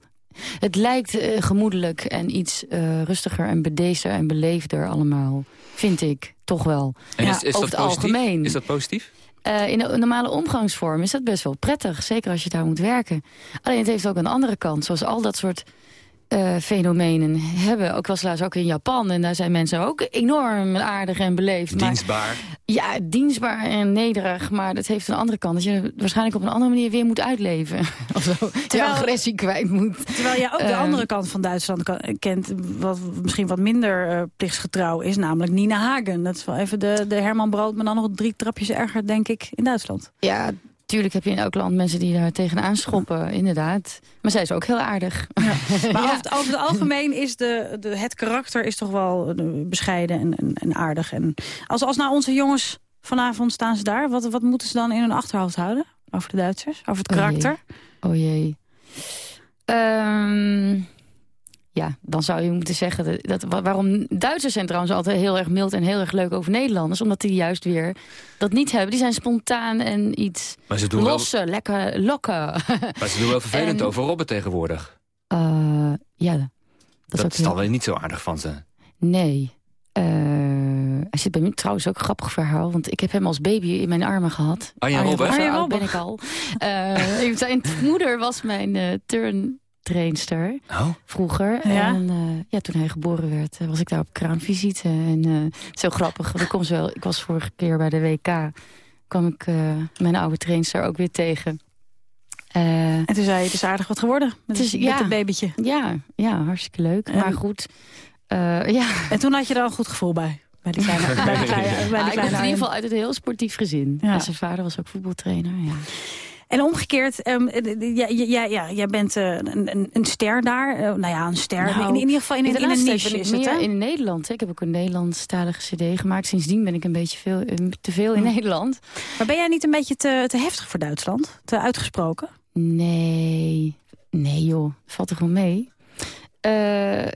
Het lijkt eh, gemoedelijk en iets eh, rustiger en bedeesder en beleefder allemaal. Vind ik, toch wel. En is, is over dat het positief? algemeen. Is dat positief? Eh, in de normale omgangsvorm is dat best wel prettig. Zeker als je daar moet werken. Alleen het heeft ook een andere kant. Zoals al dat soort eh, fenomenen hebben. Ook was laatst ook in Japan. En daar zijn mensen ook enorm aardig en beleefd. Maar- Dienstbaar. ja, dienstbaar en nederig. Maar dat heeft een andere kant. Dat je waarschijnlijk op een andere manier weer moet uitleven. of zo. Je Terwijl- agressie kwijt moet. Terwijl jij ook de Eh, andere kant van Duitsland kan- kent... wat misschien wat minder eh, plichtsgetrouw is, namelijk Nina Hagen. Dat is wel even de, de Herman Brood, maar dan nog drie trapjes erger, denk ik, in Duitsland. Ja, tuurlijk heb je in elk land mensen die daar tegenaan schoppen, inderdaad. Maar zij is ook heel aardig. Maar over, het, over het algemeen is de, de, het karakter is toch wel eh, bescheiden en, en, en aardig. En als, als nou onze jongens vanavond staan ze daar, wat, wat moeten ze dan in hun achterhoofd houden? Over de Duitsers, over het Oh jee. karakter? Oh jee. Ehm, ja, dan zou je moeten zeggen... Dat, dat, wa- waarom Duitsers zijn trouwens altijd heel erg mild en heel erg leuk over Nederlanders. Omdat die juist weer dat niet hebben. Die zijn spontaan en iets wel- losse, lekker lokken. Maar ze doen wel vervelend En- over Robben tegenwoordig. Eh, ja, dat, Dat, is ook is heel- dan weer niet zo aardig van ze. Nee. Eh, hij zit bij mij trouwens ook een grappig verhaal. Want ik heb hem als baby in mijn armen gehad. Arjen Robben? Arjen Robben. ben ik al. Zijn moeder was mijn eh turntrainster. Oh. Vroeger. Ja? En eh, ja, toen hij geboren werd, eh, was ik daar op kraamvisite. En eh, zo grappig. Ik, kom zo wel, ik was vorige keer bij de WK. kwam ik eh, mijn oude trainster ook weer tegen. Eh, En toen zei je, het is aardig wat geworden met, Het is- met ja. het babytje. ja, ja, hartstikke leuk. En- Maar goed. eh, ja. En toen had je er al een goed gevoel bij. Bij die kleine, bij die kleine, bij die Ah, ik kom kleine in ieder geval uit een heel sportief gezin. Ja. En zijn vader was ook voetbaltrainer. Ja. En omgekeerd, ehm, eh, ja, ja, ja, jij bent eh, een, een, ster daar. Eh, nou ja, een ster. Nou, in, in ieder geval in, een- in een niche is het, hè? in Nederland. hè. Ik heb ook een Nederlandstalige cd gemaakt. Sindsdien ben ik een beetje veel, te veel in Nederland. Maar ben jij niet een beetje te, te heftig voor Duitsland? Te uitgesproken? Nee, nee joh, valt toch wel mee. Eh,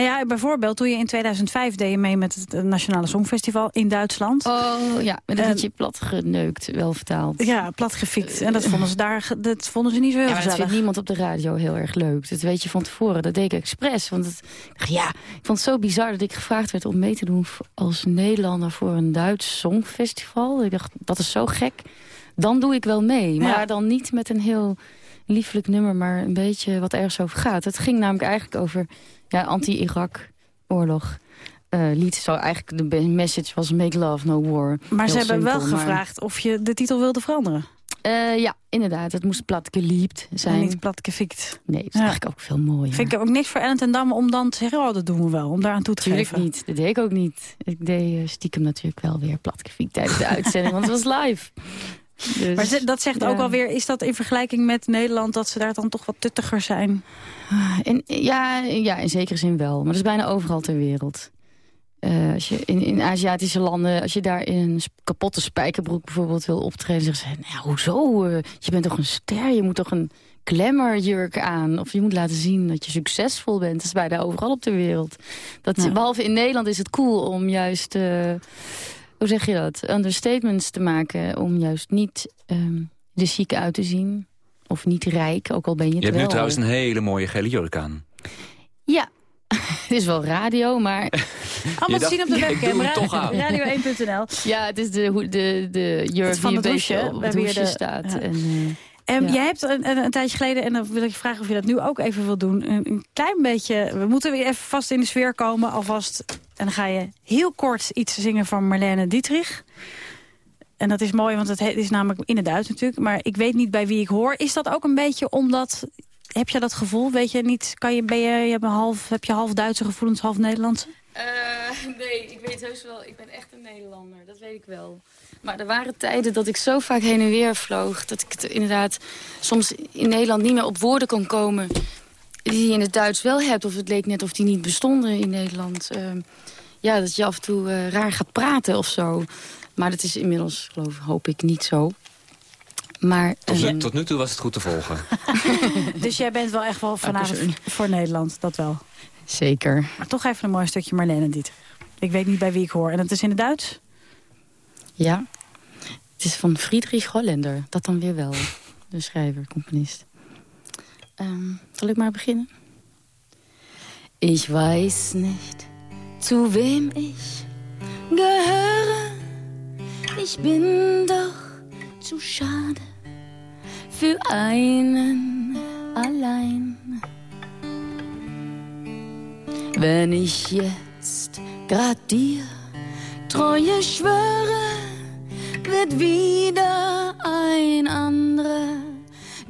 Nou ja, bijvoorbeeld toen je in 2005 deed je mee met het eh, Nationale Songfestival in Duitsland. oh ja, met een En- liedje plat geneukt, wel vertaald. Ja, platgefikt. En dat vonden ze daar dat vonden ze niet zo heel Ja, maar dat vindt niemand op de radio heel erg leuk. Dat weet je van tevoren. Dat deed ik expres. Want het, ja, ik vond het zo bizar dat ik gevraagd werd om mee te doen als Nederlander voor een Duits songfestival. Ik dacht, dat is zo gek. Dan doe ik wel mee. Maar Ja. dan niet met een heel liefelijk nummer, maar een beetje wat ergens over gaat. Het ging namelijk eigenlijk over ja, anti-Irak-oorlog. eh, lied zou eigenlijk de message was make love no war. Maar ze hebben wel maar- gevraagd of je de titel wilde veranderen. Eh, ja, inderdaad. Het moest plat geliept zijn. En niet platgefikt. Nee, dat is Ja. eigenlijk ook veel mooier. Vind ik ook niks voor Ellen ten Damme om dan te zeggen... oh, dat doen we wel, om daar aan toe te Natuurlijk geven. niet. Dat deed ik ook niet. Ik deed eh, stiekem natuurlijk wel weer platgefiekt tijdens de uitzending, want het was live. Dus, Maar dat zegt ook alweer, is dat in vergelijking met Nederland... dat ze daar dan toch wat tuttiger zijn? In, ja, ja, in zekere zin wel. Maar dat is bijna overal ter wereld. Eh, als je in, in Aziatische landen, als je daar in een kapotte spijkerbroek bijvoorbeeld wil optreden... zeggen ze, nou, hoezo? Eh, je bent toch een ster? Je moet toch een glamourjurk aan? Of je moet laten zien dat je succesvol bent. Dat is bijna overal op de wereld. Dat. Behalve in Nederland is het cool om juist... eh, hoe zeg je dat? Understatements te maken. Om juist niet ehm de chic uit te zien. Of niet rijk, ook al ben je het Je hebt nu trouwens een hele mooie gele jurk aan. Ja, het is wel radio, maar... Allemaal te dacht, zien op de ik webcam. doe hem toch aan. Radio1.nl. Ja, het is de, hoe- de, de jurk Het van die de een beetje douche, op het de- staat. ja. En, eh, En Ja. jij hebt een, een, een tijdje geleden, en dan wil ik je vragen of je dat nu ook even wil doen... een, een klein beetje, we moeten weer even vast in de sfeer komen alvast. En dan ga je heel kort iets zingen van Marlene Dietrich. En dat is mooi, want het he- is namelijk in het Duits natuurlijk. Maar ik weet niet bij wie ik hoor. Is dat ook een beetje omdat... Heb je dat gevoel? Weet je niet? Kan je, ben je, je hebt een half, heb je half Duitse gevoelens, half Nederlandse? Eh, nee, ik weet heus wel, ik ben echt een Nederlander, dat weet ik wel. Maar er waren tijden dat ik zo vaak heen en weer vloog... dat ik het inderdaad soms in Nederland niet meer op woorden kon komen... die je in het Duits wel hebt, of het leek net of die niet bestonden in Nederland. Ehm, ja, dat je af en toe eh, raar gaat praten of zo. Maar dat is inmiddels, geloof hoop ik, niet zo. Maar, Tot, ehm, nu, tot nu toe was het goed te volgen. Dus jij bent wel echt wel vanavond voor Nederland, dat wel. Zeker. Maar toch even een mooi stukje Marlene Dietrich. Ik weet niet bij wie ik hoor. En het is in het Duits? Ja, het is van Friedrich Holländer. Dat dan weer wel, de schrijver, componist. Ähm, soll ich mal beginnen? Ich weiß nicht, zu wem ich gehöre. Ich bin doch zu schade für einen allein. Wenn ich jetzt grad dir Treue schwöre, wird wieder ein anderer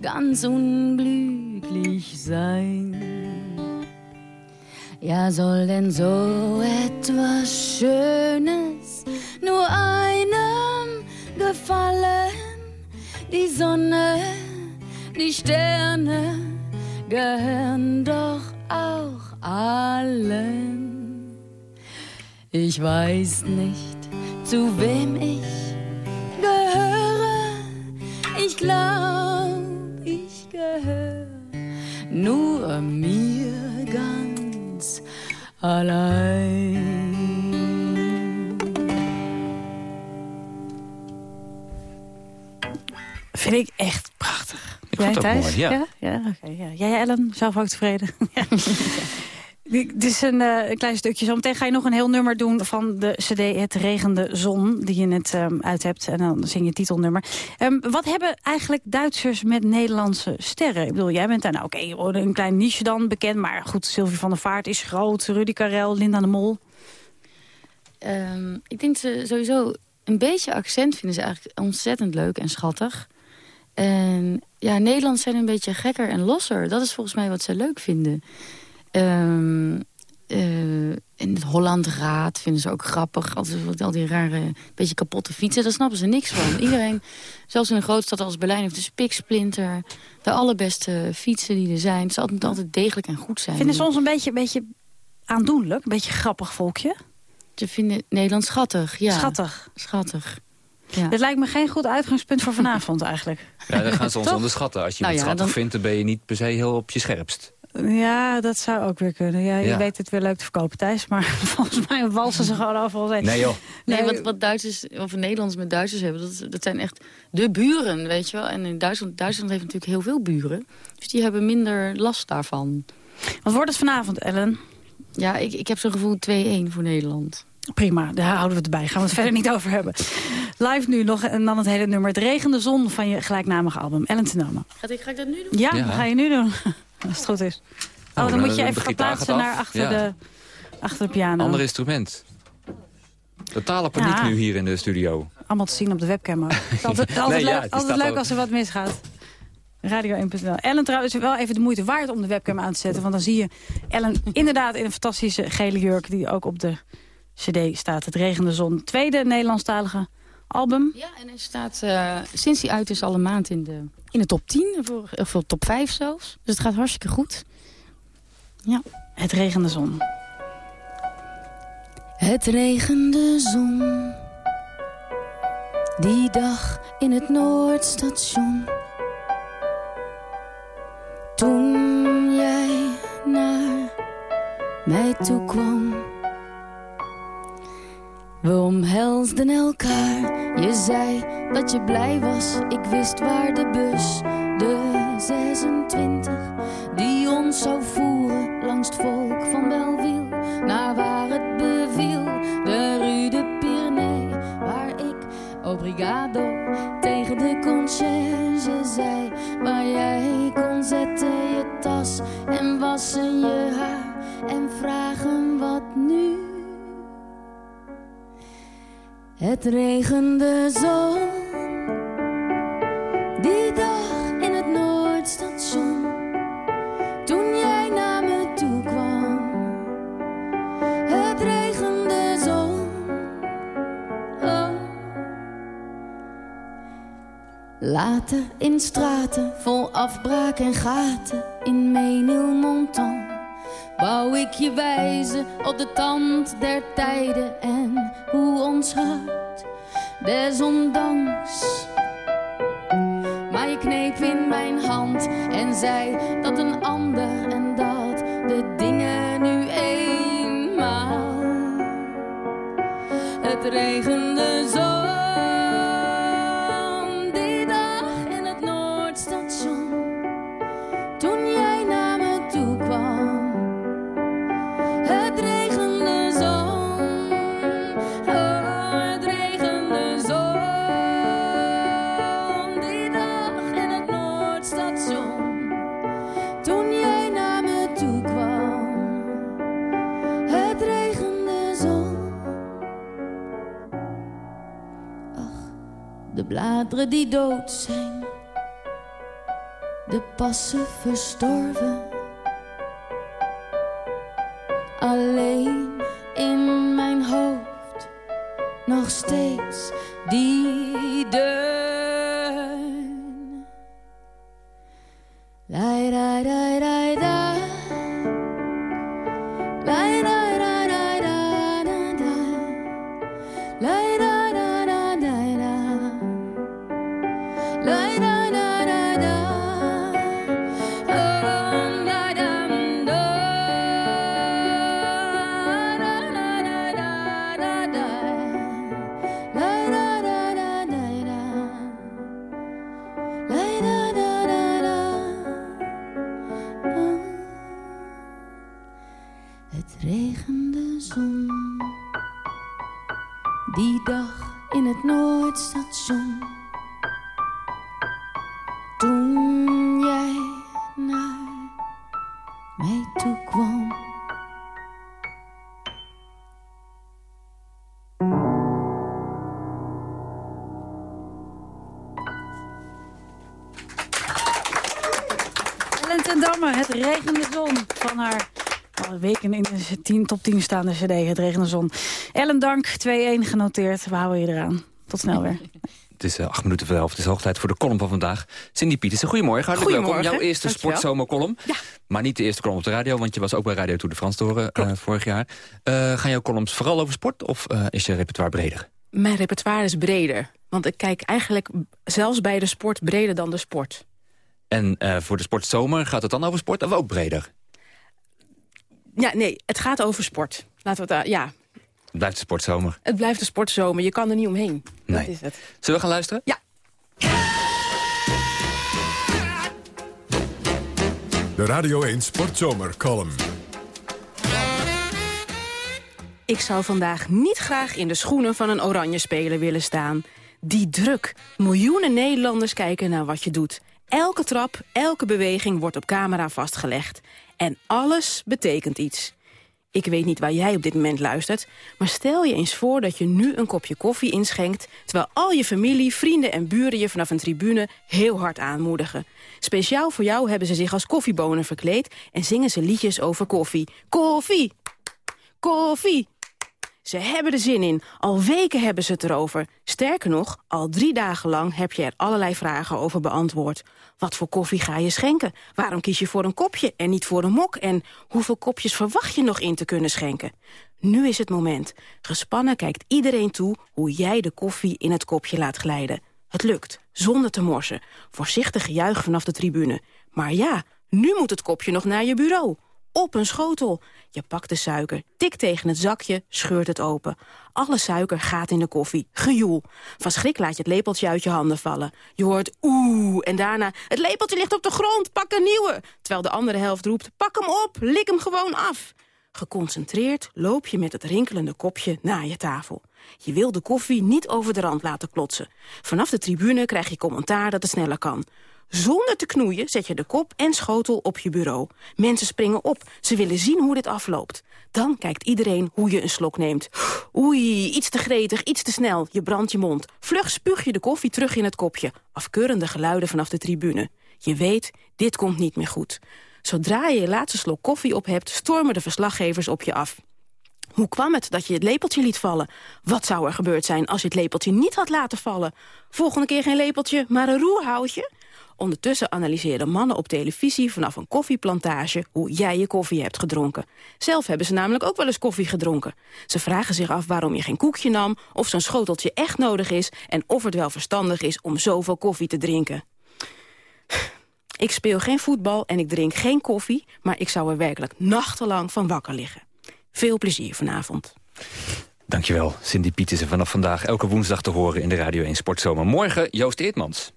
ganz unglücklich sein. Ja, soll denn so etwas Schönes nur einem gefallen? Die Sonne, die Sterne gehören doch auch allen. Ich weiß nicht, zu wem ich glaub, ich gehöre nur mir ganz allein. Vind ik echt prachtig. Ik vond het ook Thijs? mooi, ja. Ja, ja, oké, ja. Jij, Ellen, zelf ook tevreden? ja. Dit is een, eh, klein stukje. Zometeen ga je nog een heel nummer doen van de cd Het Regende Zon... die je net ehm, uit hebt. En dan zing je titelnummer. Ehm, wat hebben eigenlijk Duitsers met Nederlandse sterren? Ik bedoel, jij bent daar nou oké, een klein niche dan bekend. Maar goed, Sylvie van der Vaart is groot. Rudy Karel, Linda de Mol. Ehm, ik denk ze sowieso een beetje accent vinden ze eigenlijk ontzettend leuk en schattig. En ja, Nederlands zijn een beetje gekker en losser. Dat is volgens mij wat ze leuk vinden. Ehm eh, en het Holland Raad vinden ze ook grappig. Altijd al die rare, beetje kapotte fietsen. Daar snappen ze niks van. Iedereen, zelfs in een grote stad als Berlijn... heeft de Spiksplinter, de allerbeste fietsen die er zijn. Het zal altijd, altijd degelijk en goed zijn. Vinden ze ons een beetje, een beetje aandoenlijk? Een beetje grappig volkje? Ze vinden Nederland schattig, ja. Schattig. Schattig. Ja. Dit lijkt me geen goed uitgangspunt voor vanavond eigenlijk. Ja, dan gaan ze ons Toch? onderschatten. Als je Nou het ja, schattig dan- vindt, dan ben je niet per se heel op je scherpst. Ja, dat zou ook weer kunnen. Ja, je Ja. weet het weer leuk te verkopen, Thijs. Maar volgens mij walsen ze gewoon overal heen. Nee joh. Nee, wat, wat Duitsers, of Nederlanders met Duitsers hebben, dat, dat zijn echt de buren, weet je wel. En in Duitsland, Duitsland heeft natuurlijk heel veel buren. Dus die hebben minder last daarvan. Wat wordt het vanavond, Ellen? Ja, ik, ik heb zo'n gevoel 2-1 voor Nederland. Prima, daar houden we het bij. Gaan we het verder niet over hebben. Live nu nog en dan het hele nummer. Het regende zon van je gelijknamige album. Ellen Tenoma. Ga ik, ga ik dat nu doen? Ja, Ja. dat ga je nu doen. Als het goed is. Oh, Nou, dan dan moet je even plaatsen naar achter, Ja. de, achter de piano. Ander instrument. Totale paniek Ja. nu hier in de studio. Allemaal te zien op de webcam ook. Het is altijd, altijd ja, leuk, altijd als er wat misgaat. Radio 1.nl. Ellen trouwens is wel even de moeite waard om de webcam aan te zetten. Want dan zie je Ellen inderdaad in een fantastische gele jurk... die ook op de cd staat. Het regende zon. Tweede Nederlandstalige album. Ja, en hij staat eh, sinds hij uit is al een maand in de, in de top 10. Voor, of voor top 5 zelfs. Dus het gaat hartstikke goed. Ja. Het regende zon. Het regende zon. Die dag in het Noordstation. Toen jij naar mij toe kwam. We omhelsden elkaar. Je zei dat je blij was. Ik wist waar de bus, de 26, die ons zou voeren langs het volk van Belleville. Naar waar het beviel, de Rue de Pyrénées, waar ik obrigado tegen de conciërge zei. Waar jij kon zetten je tas en wassen je haar en vragen wat nu. Het regende zo. Die dag in het Noordstation. Toen jij naar me toe kwam. Het regende zo. Oh. Later in straten vol afbraak en gaten in Menilmontant wou ik je wijzen op de tand der tijden en hoe ons hart desondanks. Maar je kneep in mijn hand en zei dat een ander en dat de dingen nu eenmaal. Het regende bladeren die dood zijn. De passen verstorven. Alleen in mijn hoofd nog steeds die deun. Top 10 staande cd, het regende zon. Ellen, dank, 2-1 genoteerd. We houden je eraan. Tot snel weer. Het is eh, acht minuten voor de helft. Het is hoog tijd voor de column van vandaag. Cindy Pietersen, goedemorgen. Hartelijk welkom. Goedemorgen. Jouw eerste sportzomercolumn. Ja. Maar niet de eerste column op de radio, want je was ook bij Radio Tour de France te horen eh, vorig jaar. Eh, gaan jouw columns vooral over sport of eh, is je repertoire breder? Mijn repertoire is breder. Want ik kijk eigenlijk zelfs bij de sport breder dan de sport. En eh, voor de sportzomer gaat het dan over sport of ook breder? Ja, nee, het gaat over sport. Laten we het, daar- ja, Het blijft de sportzomer. het blijft de sportzomer. Je kan er niet omheen. Nee. Dat is het. Zullen we gaan luisteren? Ja. De Radio 1 Sportzomer column. Ik zou vandaag niet graag in de schoenen van een oranje speler willen staan. Die druk. Miljoenen Nederlanders kijken naar wat je doet. Elke trap, elke beweging wordt op camera vastgelegd. En alles betekent iets. Ik weet niet waar jij op dit moment luistert... maar stel je eens voor dat je nu een kopje koffie inschenkt... terwijl al je familie, vrienden en buren je vanaf een tribune heel hard aanmoedigen. Speciaal voor jou hebben ze zich als koffiebonen verkleed... en zingen ze liedjes over koffie. Koffie! Koffie! Ze hebben er zin in. Al weken hebben ze het erover. Sterker nog, al drie dagen lang heb je er allerlei vragen over beantwoord. Wat voor koffie ga je schenken? Waarom kies je voor een kopje en niet voor een mok? En hoeveel kopjes verwacht je nog in te kunnen schenken? Nu is het moment. Gespannen kijkt iedereen toe hoe jij de koffie in het kopje laat glijden. Het lukt, zonder te morsen. Voorzichtig gejuich vanaf de tribune. Maar ja, nu moet het kopje nog naar je bureau op een schotel. Je pakt de suiker, tikt tegen het zakje, scheurt het open. Alle suiker gaat in de koffie. Gejoel. Van schrik laat je het lepeltje uit je handen vallen. Je hoort oeh en daarna... het lepeltje ligt op de grond, pak een nieuwe. Terwijl de andere helft roept, pak hem op, lik hem gewoon af. Geconcentreerd loop je met het rinkelende kopje naar je tafel. Je wil de koffie niet over de rand laten klotsen. Vanaf de tribune krijg je commentaar dat het sneller kan. Zonder te knoeien zet je de kop en schotel op je bureau. Mensen springen op. Ze willen zien hoe dit afloopt. Dan kijkt iedereen hoe je een slok neemt. Oei, iets te gretig, iets te snel. Je brandt je mond. Vlug spuug je de koffie terug in het kopje. Afkeurende geluiden vanaf de tribune. Je weet, dit komt niet meer goed. Zodra je je laatste slok koffie op hebt... stormen de verslaggevers op je af. Hoe kwam het dat je het lepeltje liet vallen? Wat zou er gebeurd zijn als je het lepeltje niet had laten vallen? Volgende keer geen lepeltje, maar een roerhoutje? Ondertussen analyseren mannen op televisie vanaf een koffieplantage hoe jij je koffie hebt gedronken. Zelf hebben ze namelijk ook wel eens koffie gedronken. Ze vragen zich af waarom je geen koekje nam, of zo'n schoteltje echt nodig is en of het wel verstandig is om zoveel koffie te drinken. Ik speel geen voetbal en ik drink geen koffie, maar ik zou er werkelijk nachtenlang van wakker liggen. Veel plezier vanavond. Dankjewel, Cindy Pietersen. Vanaf vandaag elke woensdag te horen in de Radio 1 Sportzomer. Morgen Joost Eertmans.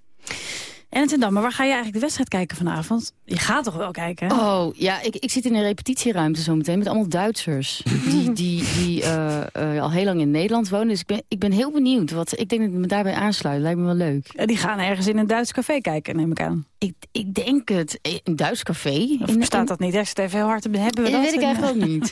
En ten Damme, waar ga je eigenlijk de wedstrijd kijken vanavond? Je gaat toch wel kijken, hè? Oh, ja, ik, ik zit in een repetitieruimte zometeen met allemaal Duitsers. die die, die eh, eh, al heel lang in Nederland wonen. Dus ik ben, ik ben heel benieuwd. Wat, ik denk dat ik me daarbij aansluit. Lijkt me wel leuk. En die gaan ergens in een Duits café kijken, neem ik aan. Ik, ik denk het. Eh, Een Duits café? Of bestaat dat niet? Echt even heel hard. Hebben we Dat dat? weet ik eigenlijk ook niet.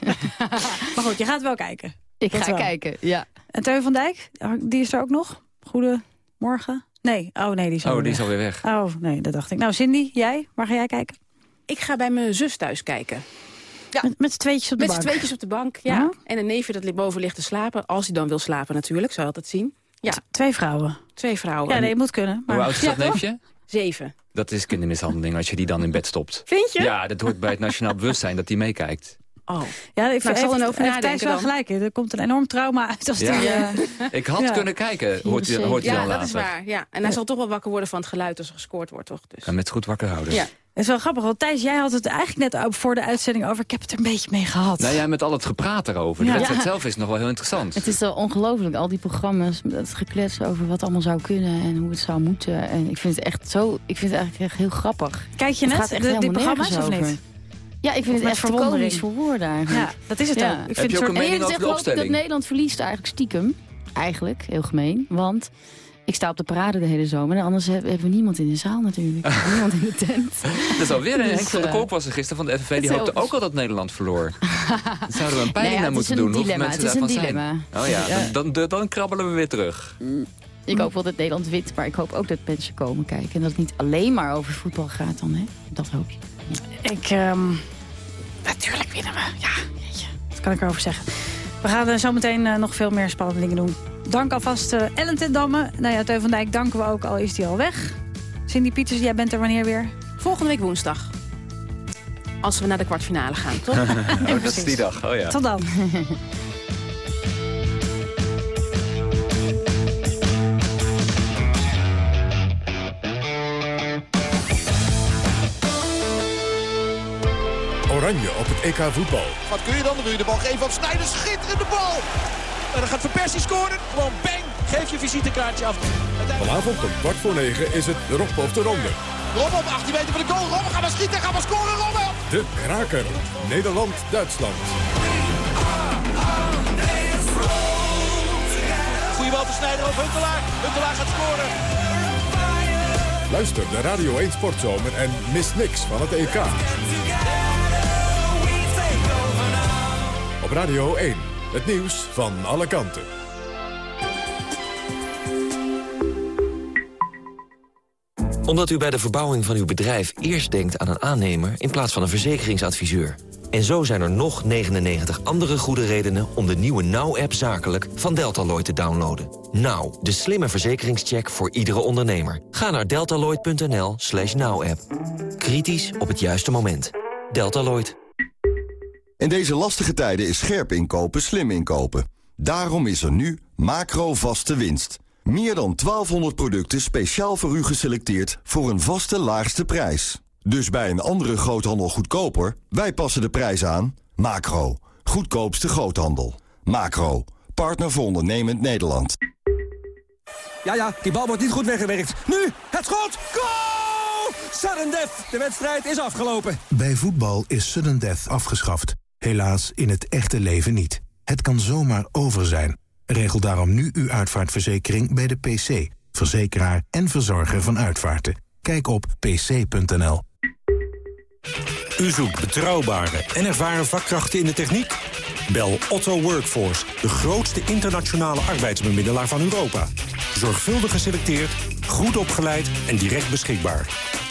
maar goed, je gaat wel kijken. Ik Dat ga wel. kijken, ja. En Teun van Dijk, die is er ook nog? Goede morgen? Nee, oh nee, die is Oh, alweer die is weg. alweer weg. Oh, nee, dat dacht ik. Nou, Cindy, jij? Waar ga jij kijken? Ik ga bij mijn zus thuis kijken. Met, met z'n tweetjes op de Met z'n bank? tweetjes op de bank, ja. Ja? En een neefje dat boven ligt te slapen. Als hij dan wil slapen natuurlijk, zou je altijd zien. Ja, Twee vrouwen. twee vrouwen. Ja, nee, moet kunnen. Maar... Hoe oud is dat Ja, neefje? Zeven. Dat is kindermishandeling als je die dan in bed stopt. Vind je? Ja, dat hoort bij het nationaal bewustzijn dat die meekijkt. Oh. Ja, ik, Nou, zal er over heeft Thijs nadenken wel dan. gelijk. hè. Er komt een enorm trauma uit als Ja. die... eh, Ik had Ja. kunnen kijken, hoort hij, hoort hij Ja, dan dat later. is waar. Ja. En hij zal toch wel wakker worden van het geluid als er gescoord wordt, toch? Dus. En met goed wakker houden. Ja. Het is wel grappig, want Thijs, jij had het eigenlijk net ook voor de uitzending over... ik heb het er een beetje mee gehad. Nou ja, met al het gepraat erover. De Ja. wedstrijd Ja. zelf is nog wel heel interessant. Het is wel ongelooflijk, al die programma's, het geklets over wat allemaal zou kunnen en hoe het zou moeten. En ik vind het echt zo, ik vind het eigenlijk echt heel grappig. Kijk je Het net gaat echt de- die programma's of niet? Ja, ik vind Of het echt komisch voor woorden eigenlijk. Ja, dat is het ook. Ik vind je het ook een mening over de dat? Nederland verliest eigenlijk stiekem. Eigenlijk, heel gemeen. Want ik sta op de parade de hele zomer. En anders hebben we niemand in de zaal natuurlijk. niemand in de tent. Dat is alweer een Dus, Henk van der eh, Kolk was er gisteren van de FNV. Die hoopte ook al dat Nederland verloor. Dan zouden we een peiling Nee, ja, naar het moeten is doen. hoeveel dilemma, mensen het is een daarvan dilemma. zijn. Oh ja, Ja. Dan, dan, dan krabbelen we weer terug. Ik hoop wel dat Nederland wint, maar ik hoop ook dat mensen komen kijken. En dat het niet alleen maar over voetbal gaat dan, hè? Dat hoop je. Ik, ehm, natuurlijk winnen we. Ja, jeetje. Wat kan ik erover zeggen? We gaan eh, zo meteen eh, nog veel meer spannende dingen doen. Dank alvast eh, Ellen ten Damme. Nou ja, Teun van Dijk danken we ook, al is die al weg. Cindy Pieters, jij bent er wanneer weer? Volgende week woensdag. Als we naar de kwartfinale gaan, toch? oh, dat is die dag. Oh ja. Tot dan. Oranje op het EK voetbal. Wat kun je dan? Dan wil je de bal geven aan Sneijder. Schitterende bal! En dan gaat Van Persie scoren. Gewoon bang! Geef je visitekaartje af. Uiteindelijk- Vanavond om kwart voor negen is het de Rob of de Ronde. Robben op 18 meter van de goal. Robben gaat maar schieten. Gaat maar scoren. Robben! De kraker. Nederland-Duitsland. Goeie bal van Sneijder op Huntelaar. Huntelaar gaat scoren. Luister de Radio 1 Sportzomer en mis niks van het EK. Radio 1. Het nieuws van alle kanten. Omdat u bij de verbouwing van uw bedrijf eerst denkt aan een aannemer... in plaats van een verzekeringsadviseur. En zo zijn er nog 99 andere goede redenen... om de nieuwe Now-app zakelijk van Deltaloid te downloaden. Now, de slimme verzekeringscheck voor iedere ondernemer. Ga naar deltaloid.nl slash now-app. Kritisch op het juiste moment. Deltaloid. In deze lastige tijden is scherp inkopen slim inkopen. Daarom is er nu macro vaste winst. Meer dan 1200 producten speciaal voor u geselecteerd voor een vaste laagste prijs. Dus bij een andere groothandel goedkoper, wij passen de prijs aan. Macro, goedkoopste groothandel. Macro, partner voor ondernemend Nederland. Ja, ja, die bal wordt niet goed weggewerkt. Nu, het schot! Goal! Sudden death, de wedstrijd is afgelopen. Bij voetbal is sudden death afgeschaft. Helaas in het echte leven niet. Het kan zomaar over zijn. Regel daarom nu uw uitvaartverzekering bij de PC. Verzekeraar en verzorger van uitvaarten. Kijk op pc.nl. U zoekt betrouwbare en ervaren vakkrachten in de techniek? Bel Otto Workforce, de grootste internationale arbeidsbemiddelaar van Europa. Zorgvuldig geselecteerd, goed opgeleid en direct beschikbaar.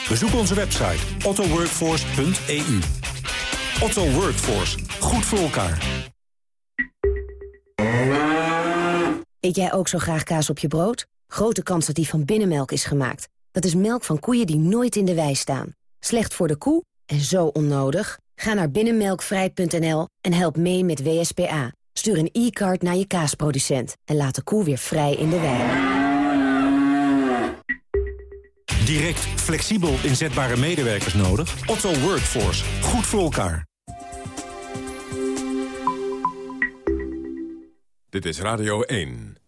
Bezoek onze website ottoworkforce.eu. Otto Workforce, goed voor elkaar. Eet jij ook zo graag kaas op je brood? Grote kans dat die van binnenmelk is gemaakt. Dat is melk van koeien die nooit in de wei staan. Slecht voor de koe en zo onnodig? Ga naar binnenmelkvrij.nl en help mee met WSPA. Stuur een e-card naar je kaasproducent en laat de koe weer vrij in de wei. Direct, flexibel inzetbare medewerkers nodig? Otto Workforce, goed voor elkaar. Dit is Radio 1.